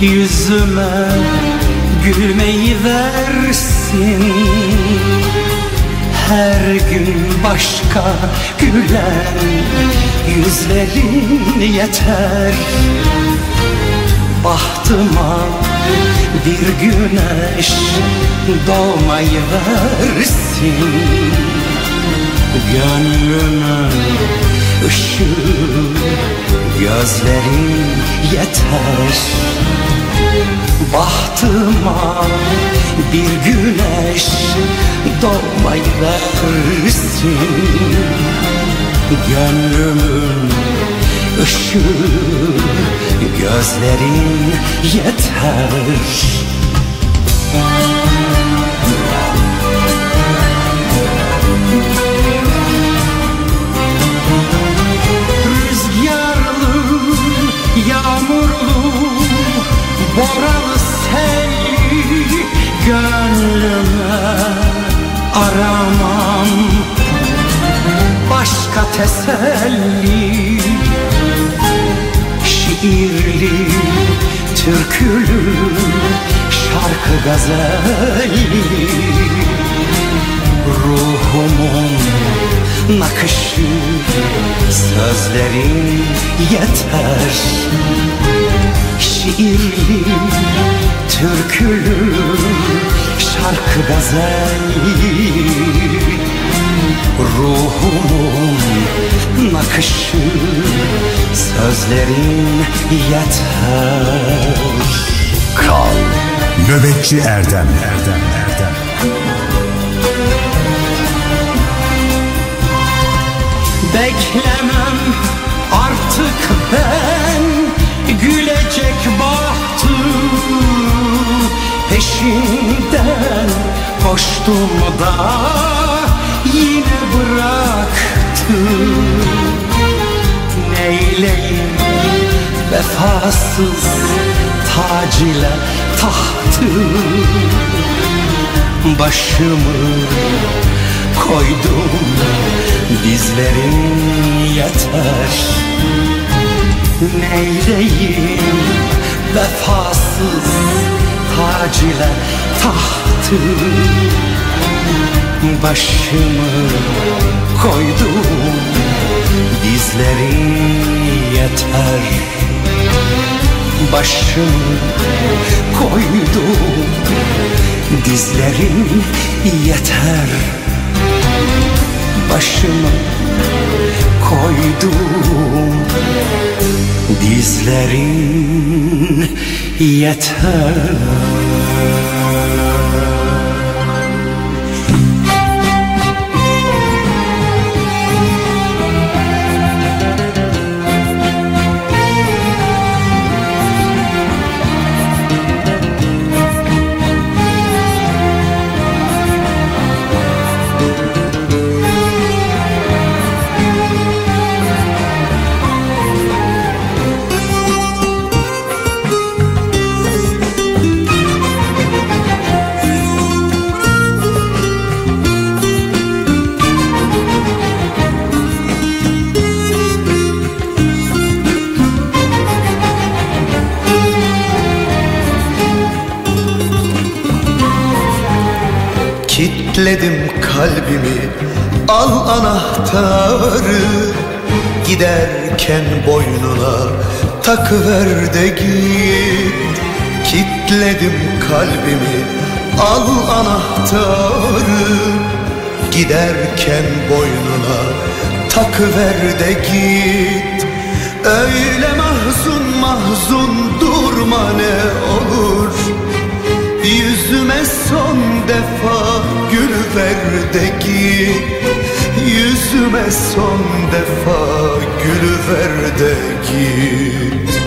yüzüme gülmeyi versin. Her gün başka gülen yüzlerin yeter. Bahtıma bir güneş doğmayı versin Gönlümün ışığı gözlerin yeter. Bahtıma bir güneş doğmayı versin. Gönlümün ışığı gözlerin yeter. Rüzgarlı, boralı selli Gönlüme aramam. Başka teselli Şiirli, türkülü, şarkı gazelli. Ruhumun nakışı Sözlerin yeter Şiirli, türkülü Şarkı gazelli Ruhumun nakışı Sözlerin yeter. Kral Nöbetçi Erdem. Erdem Erdem. Beklemem artık ben Gülecek bahtı. Peşinden koştum da Yine bıraktı. Neyleyim vefasız tac ile tahtı? Başımı koydum dizlerin yeter Neyleyim? Vefasız tac ile tahtı Başımı koydum. Dizleri yeter. Başımı koydum. Dizlerin yeter. Başımı koydum. Dizlerin yeter Giderken boynuna takıver de git. Kitledim kalbimi al anahtarı. Giderken boynuna takıver de git. Öyle mahzun mahzun durma ne olur. Yüzüme son defa gül ver de git Yüzüme son defa gül ver de git.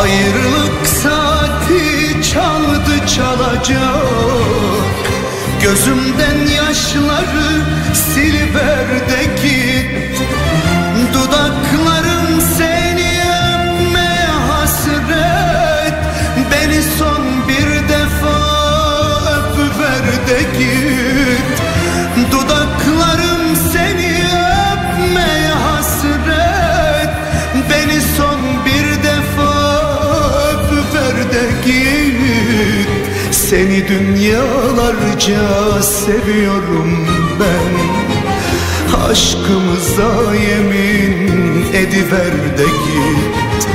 Ayrılık saati çaldı çalacak. Gözümden yaşları siliver de git. Dudaklarım Seni dünyalarca seviyorum ben. Aşkımıza yemin ediver de git.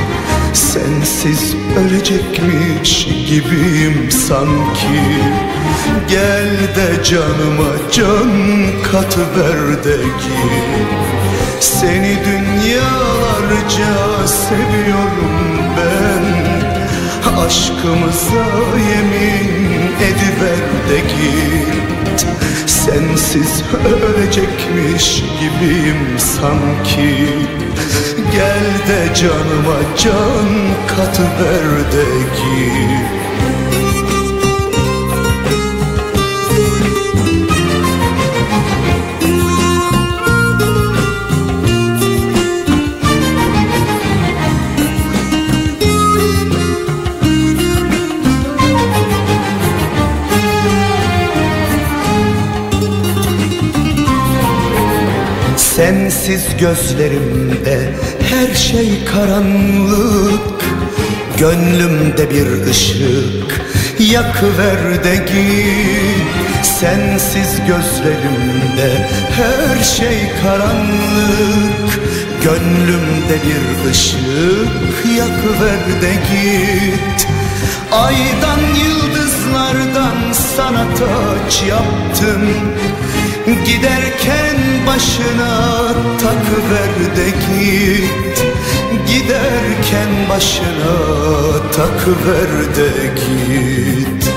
Sensiz ölecekmiş gibiyim sanki. Gel de canıma can katıver de git. Seni dünyalarca seviyorum Aşkımıza yemin ediver de git. Sensiz ölecekmiş gibiyim sanki. Gel de canıma can katıver de git Sensiz gözlerimde her şey karanlık. Gönlümde bir ışık yakıver de git Sensiz gözlerimde her şey karanlık. Gönlümde bir ışık yakıver de git. Aydan yıldızlardan sana taç yaptım Giderken başına takıver de git. Giderken başına takıver de git.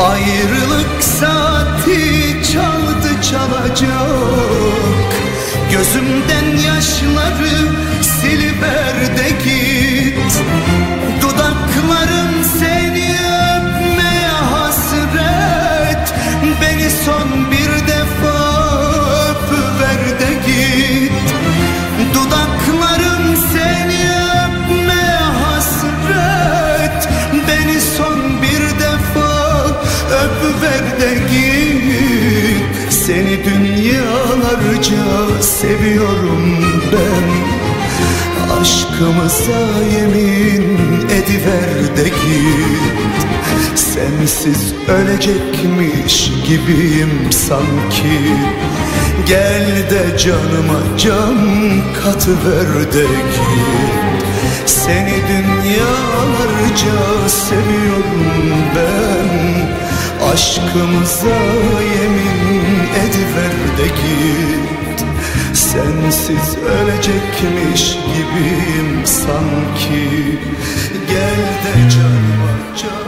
Ayrılık saati Aşkımıza yemin ediver de git. Sensiz ölecekmiş gibiyim sanki. Gel de canıma can katıver de git. Seni dünyalarca seviyorum ben. Aşkımıza yemin ediver de git Sensiz ölecekmiş gibiyim sanki. Gel de canıma can.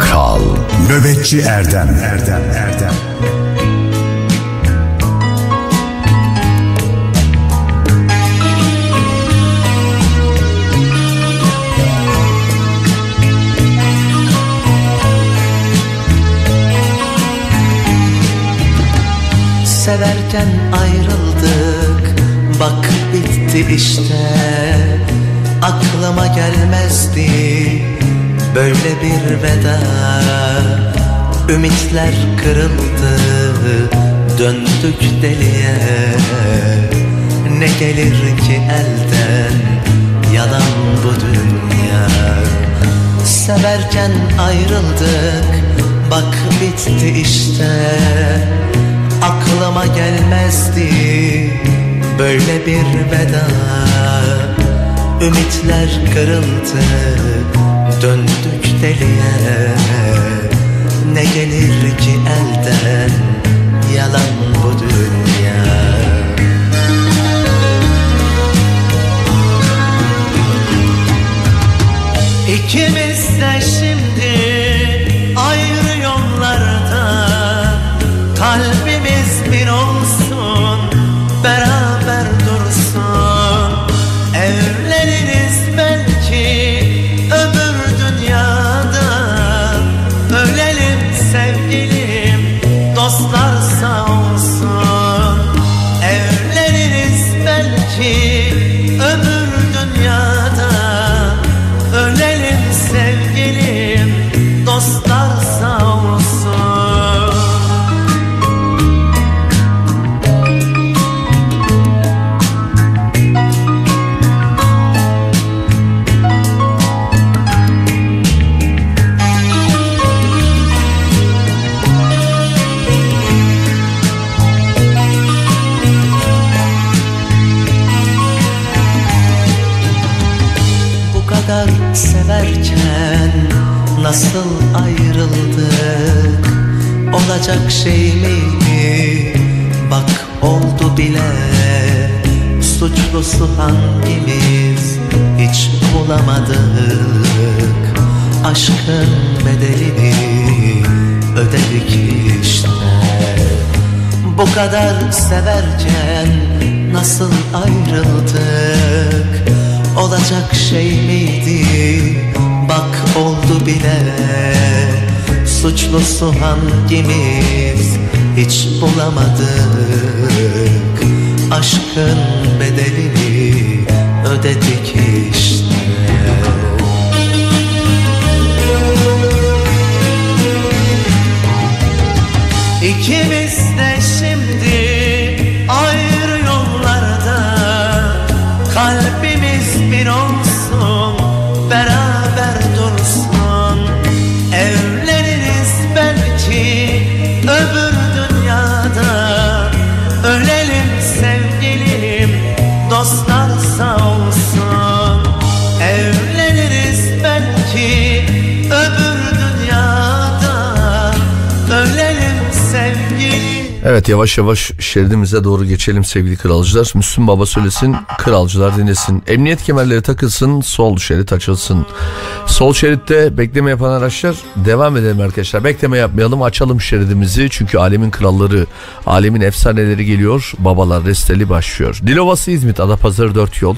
Kral Nöbetçi Erdem. Erdem Böyle bir veda. Ümitler kırıldı Döndük deliye. Ne gelir ki elden Yalan bu dünya? Severken ayrıldık Bak bitti işte. Aklıma gelmezdi Böyle bir veda. Ümitler kırıldı Döndük deliye. Ne gelir ki elden Yalan bu dünya? İkimiz de şimdi Olacak şey miydi bak oldu bile. Suçlusu hangimiz? Hiç bulamadık. Aşkın bedelini ödedik işte. Bu kadar severken nasıl ayrıldık? Olacak şey miydi? Bak oldu bile Suçlusu hangimiz? Hiç bulamadık. Aşkın bedelini ödedik işte. İkimiz Evet yavaş yavaş şeridimize doğru geçelim sevgili kralcılar. Müslüm Baba söylesin, kralcılar dinlesin. Emniyet kemerleri takılsın, sol şerit açılsın. Sol şeritte bekleme yapan araçlar devam edelim arkadaşlar. Bekleme yapmayalım, açalım şeridimizi. Çünkü alemin kralları, alemin efsaneleri geliyor. Babalar resteli başlıyor. Dilovası İzmit, Adapazarı 4 yol.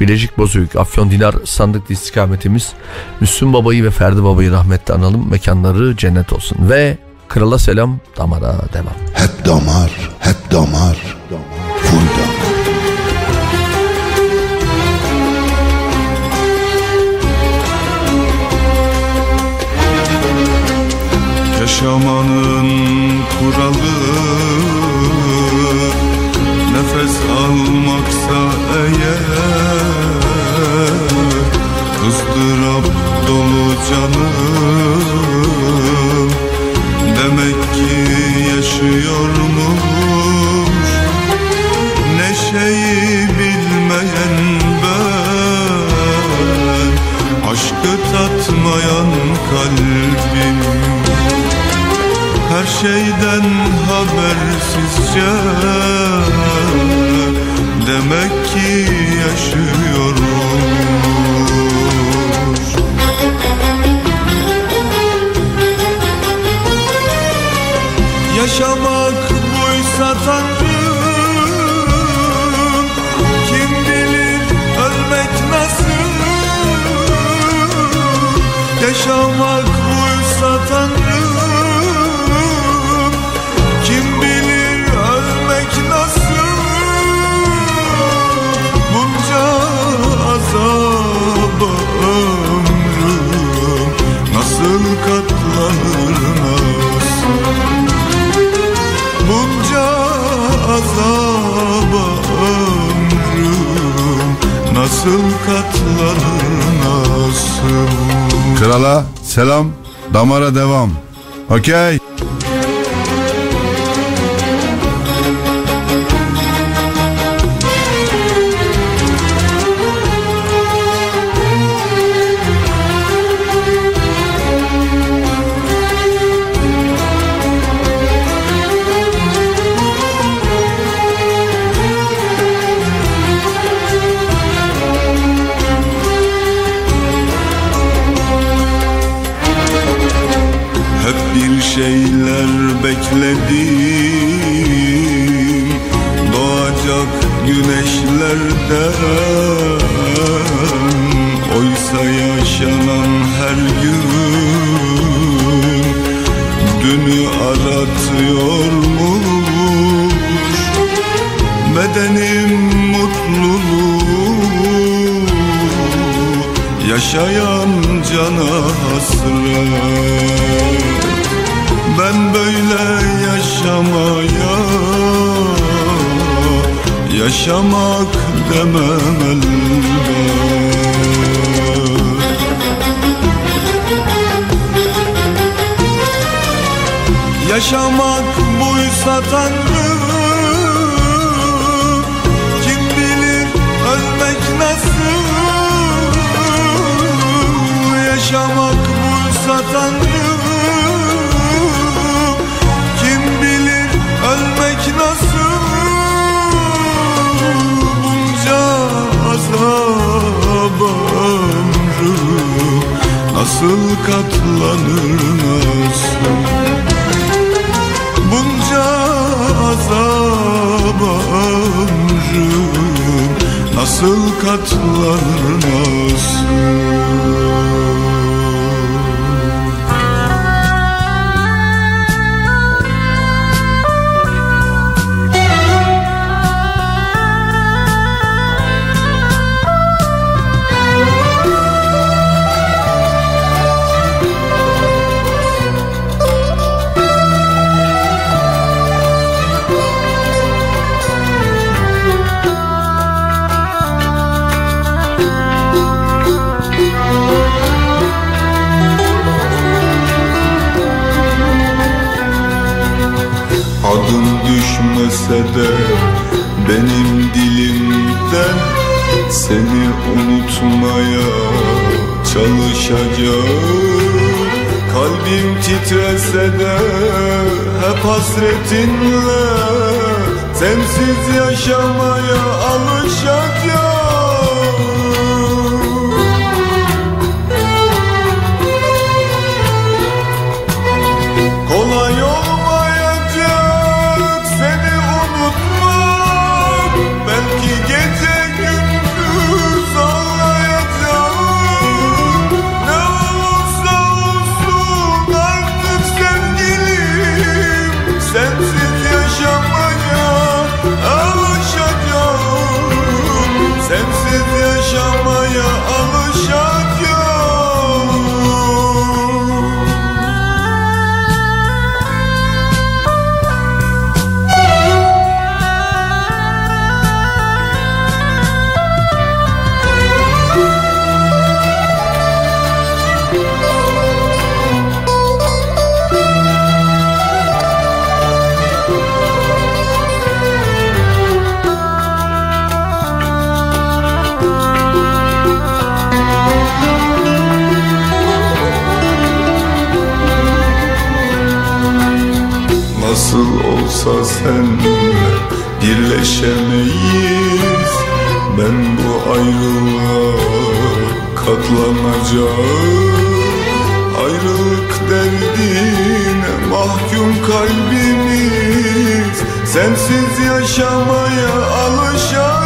Bilecik Bozüyük, Afyon Dinar sandıklı istikametimiz. Müslüm Baba'yı ve Ferdi Baba'yı rahmetle analım. Mekanları cennet olsun. Ve Krala selam, damara devam. Hep damar, hep damar, full damar. Yaşamanın kuralı Nefes almaksa eğer ızdırap dolu canım yaşıyormuş Neşeyi bilmeyen ben Aşkı tatmayan kalbim. Her şeyden habersizce Demek ki Yaşamak buysa Tanrım Kim bilir ölmek nasıl? Yaşamak azaba ömrüm Nasıl katlanır nasıl Krala selam, damara devam. Okey. Bekledim. Doğacak güneşlerden Oysa yaşanan her gün Dünü aratıyormuş. Bedenim mutluluğu Yaşayan cana hasret Yaşamak demem elbet. Yaşamak buysa Tanrım Kim bilir ölmek nasıl? Yaşamak buysa Tanrım ömrüm Nasıl katlanır nasıl Bunca azaba ömrüm Nasıl katlanır nasıl düşmese de benim dilimden Seni unutmaya çalışacağım. Kalbim titrese de hep hasretinle Sensiz yaşamaya alışacağım Nasıl olsa senle birleşemeyiz. Ben bu ayrılığa katlanacağım. Ayrılık derdine mahkum kalbimiz. Sensiz yaşamaya alışacağım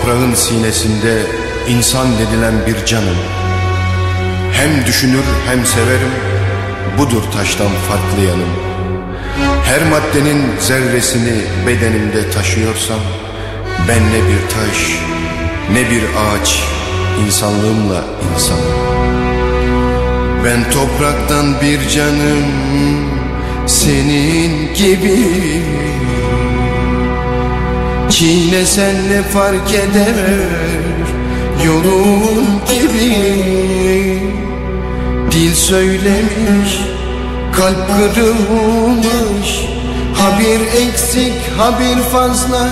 toprağın sinesinde insan denilen bir canım. Hem düşünür hem severim Budur taştan farklı yanım. Her maddenin zerresini bedenimde taşıyorsam Ben ne bir taş ne bir ağaç insanlığımla insanım. Ben topraktan bir canım senin gibi Çiğnesen ne fark eder yolun gibi. Dil söylemiş kalp kırılmış. Ha bir eksik ha bir fazla.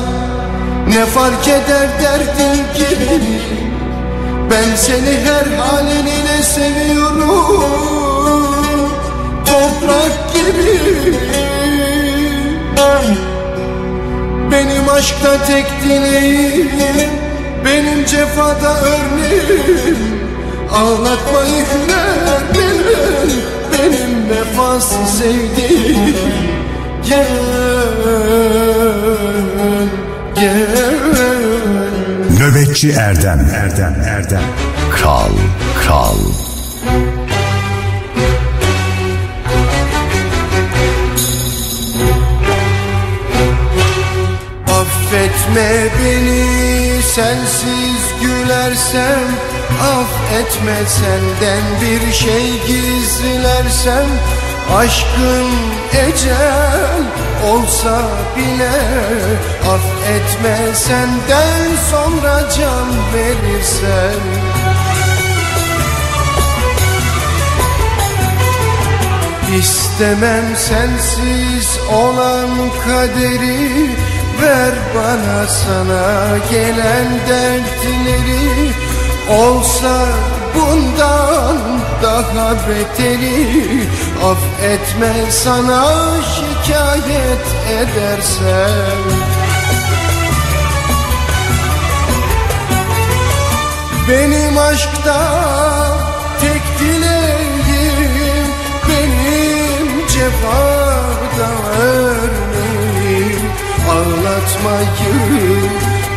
Ne fark eder derdin gibi Ben seni her halinle seviyorum? Toprak gibi benim aşkta tek dileğim Benim cefada örneğim. Ağlatma ihler benim Benim vefasız sevdiğim. Gel Gel. Nöbetçi Erdem. Erdem Erdem. Kral Kral Affetme beni sensiz gülersem Affetme senden bir şey gizlersem. Aşkın ecel olsa bile Affetme senden sonra can verirsem İstemem sensiz olan kaderi Ver bana sana gelen dertleri. Olsa bundan daha beteri. Affetme sana şikayet edersem. Benim aşkta Ağlatmayı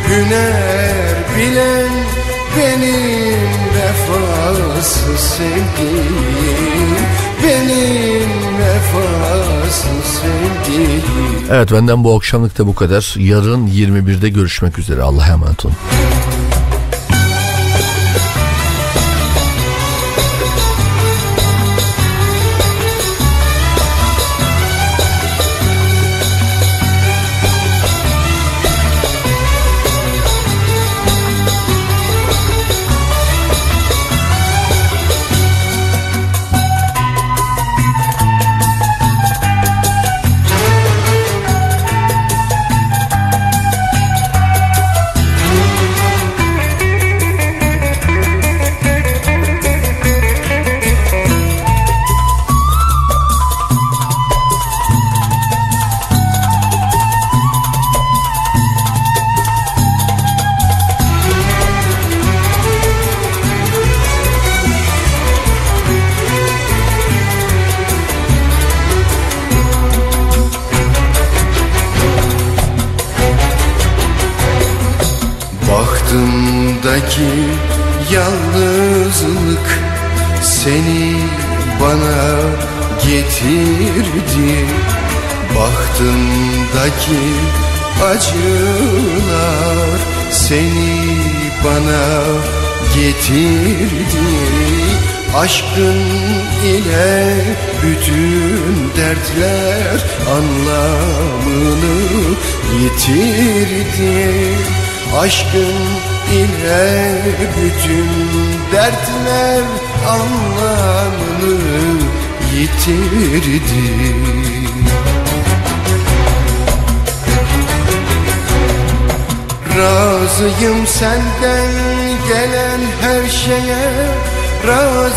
hüner bilen Benim vefasız sevdiğim Benim vefasız sevdiğim Evet benden bu akşamlık da bu kadar. Yarın 21'de görüşmek üzere. Allah'a emanet olun.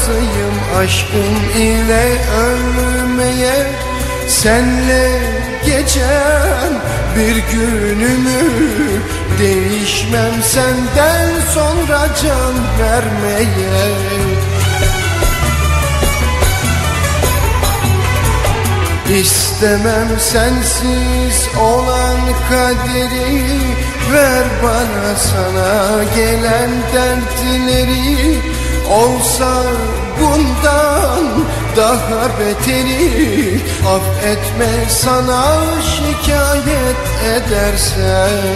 Razıyım aşkın ile ölmeye. Senle geçen bir günümü Değişmem senden sonra can vermeye. İstemem sensiz olan kaderi. Ver bana sana gelen dertleri. Olsa bundan daha beteri Affetme sana şikayet edersen.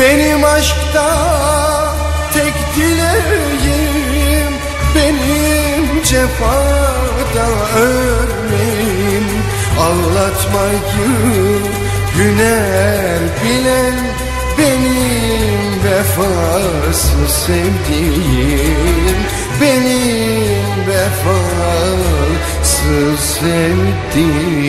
Benim aşkta tek dileğim Benim cefada örneğim. Ağlatmayı hüner bilen Benim vefasız sevdiğim Benim vefasız sevdiğim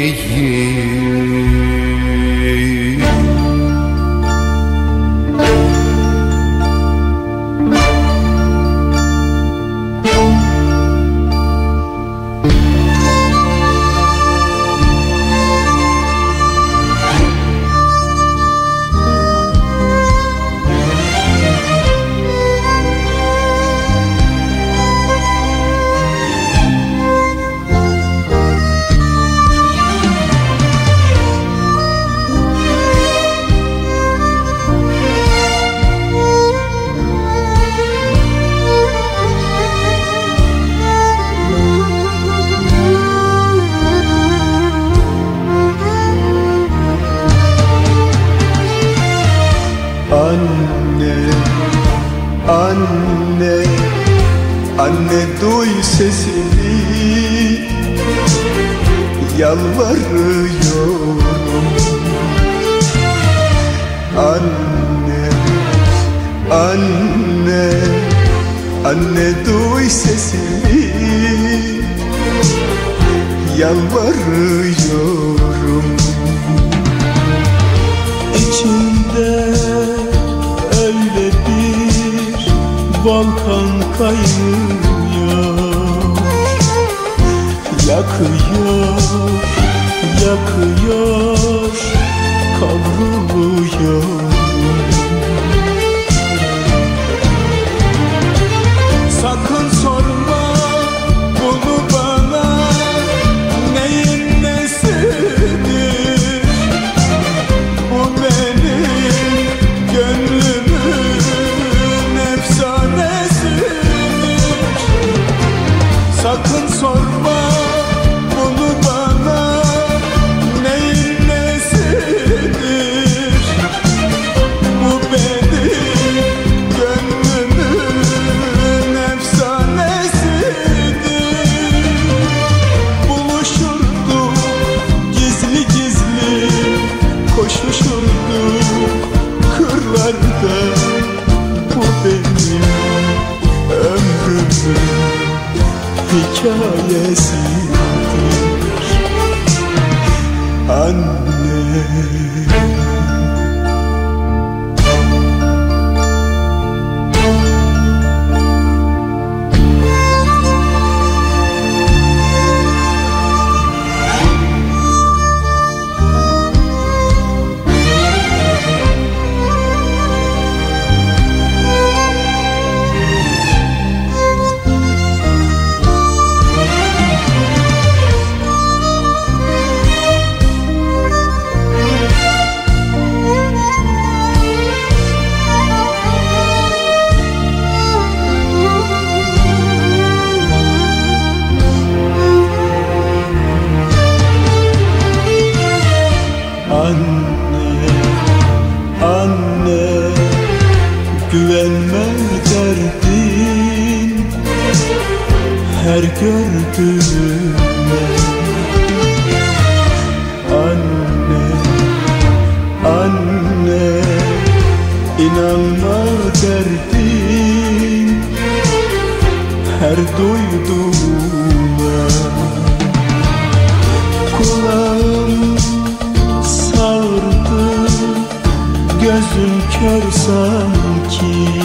inanma derdim her duyduğuma Kulağım sağırdı gözüm kör sanki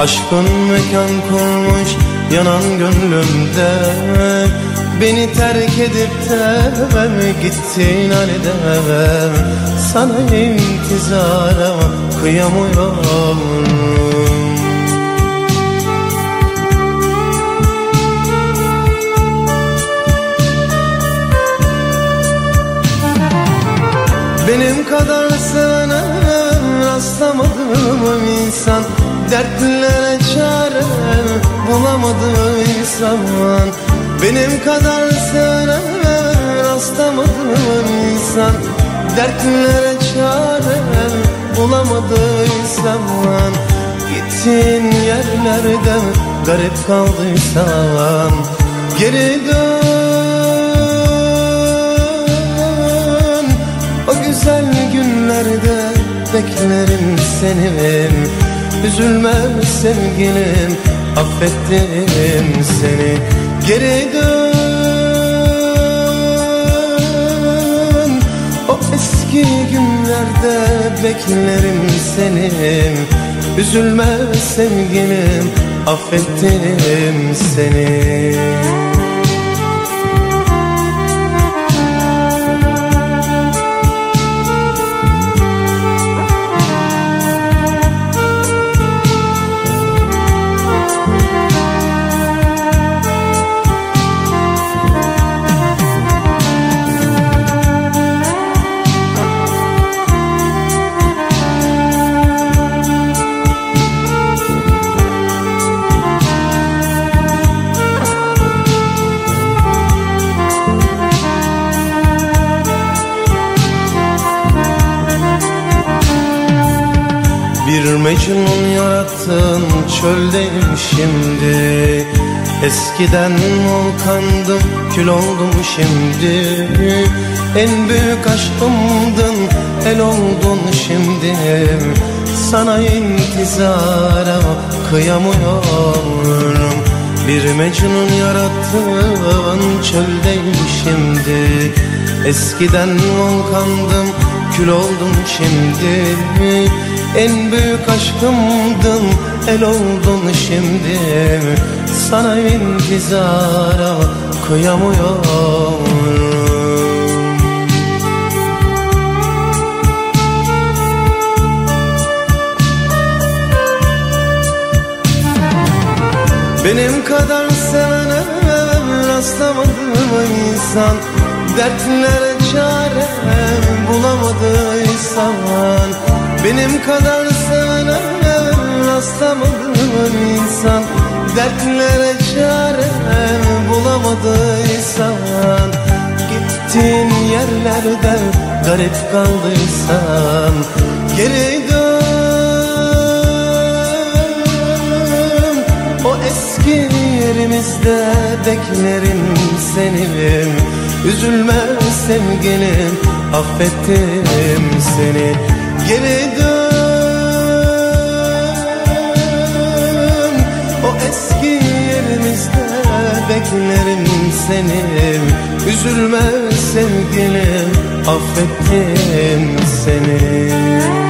Aşkın mekan kurmuş yanan gönlümde. Beni terk edip de gittin halde Sana intizara kıyamıyorum. Benim kadar sevene rastlamadım insan Dertlere çare bulamadım insan. Benim kadar sevene rastlamadım insan. Dertlere çare bulamadım insan. Gittiğin yerlerde garip kaldıysam Geri dön. O güzel günlerde beklerim seni Üzülme sevgilim affettim seni. Geri dön. O eski günlerde beklerim seni. Üzülme sevgilim affettim seni Mecnun yarattın çöldeyim şimdi. Eskiden volkandım kül oldum şimdi. En büyük aşkımdın el oldun şimdi. Sana intizara kıyamıyorum. Bir Mecnun yarattın çöldeyim şimdi. Eskiden volkandım kül oldum şimdi En büyük aşkımdın el oldun şimdi. Sana intizara kıyamıyorum. Benim kadar sevene rastlamadım insan. Dertlere çare bulamadıysan Benim kadar sevene rastlamadım insan Dertlere çare bulamadıysan Gittiğin yerlerde garip kaldıysan Geri dön. O eski yerimizde beklerim seni Üzülme sevgilim affettim seni Geri dön. O eski yerimizde beklerim seni. Üzülme sevgilim affettim seni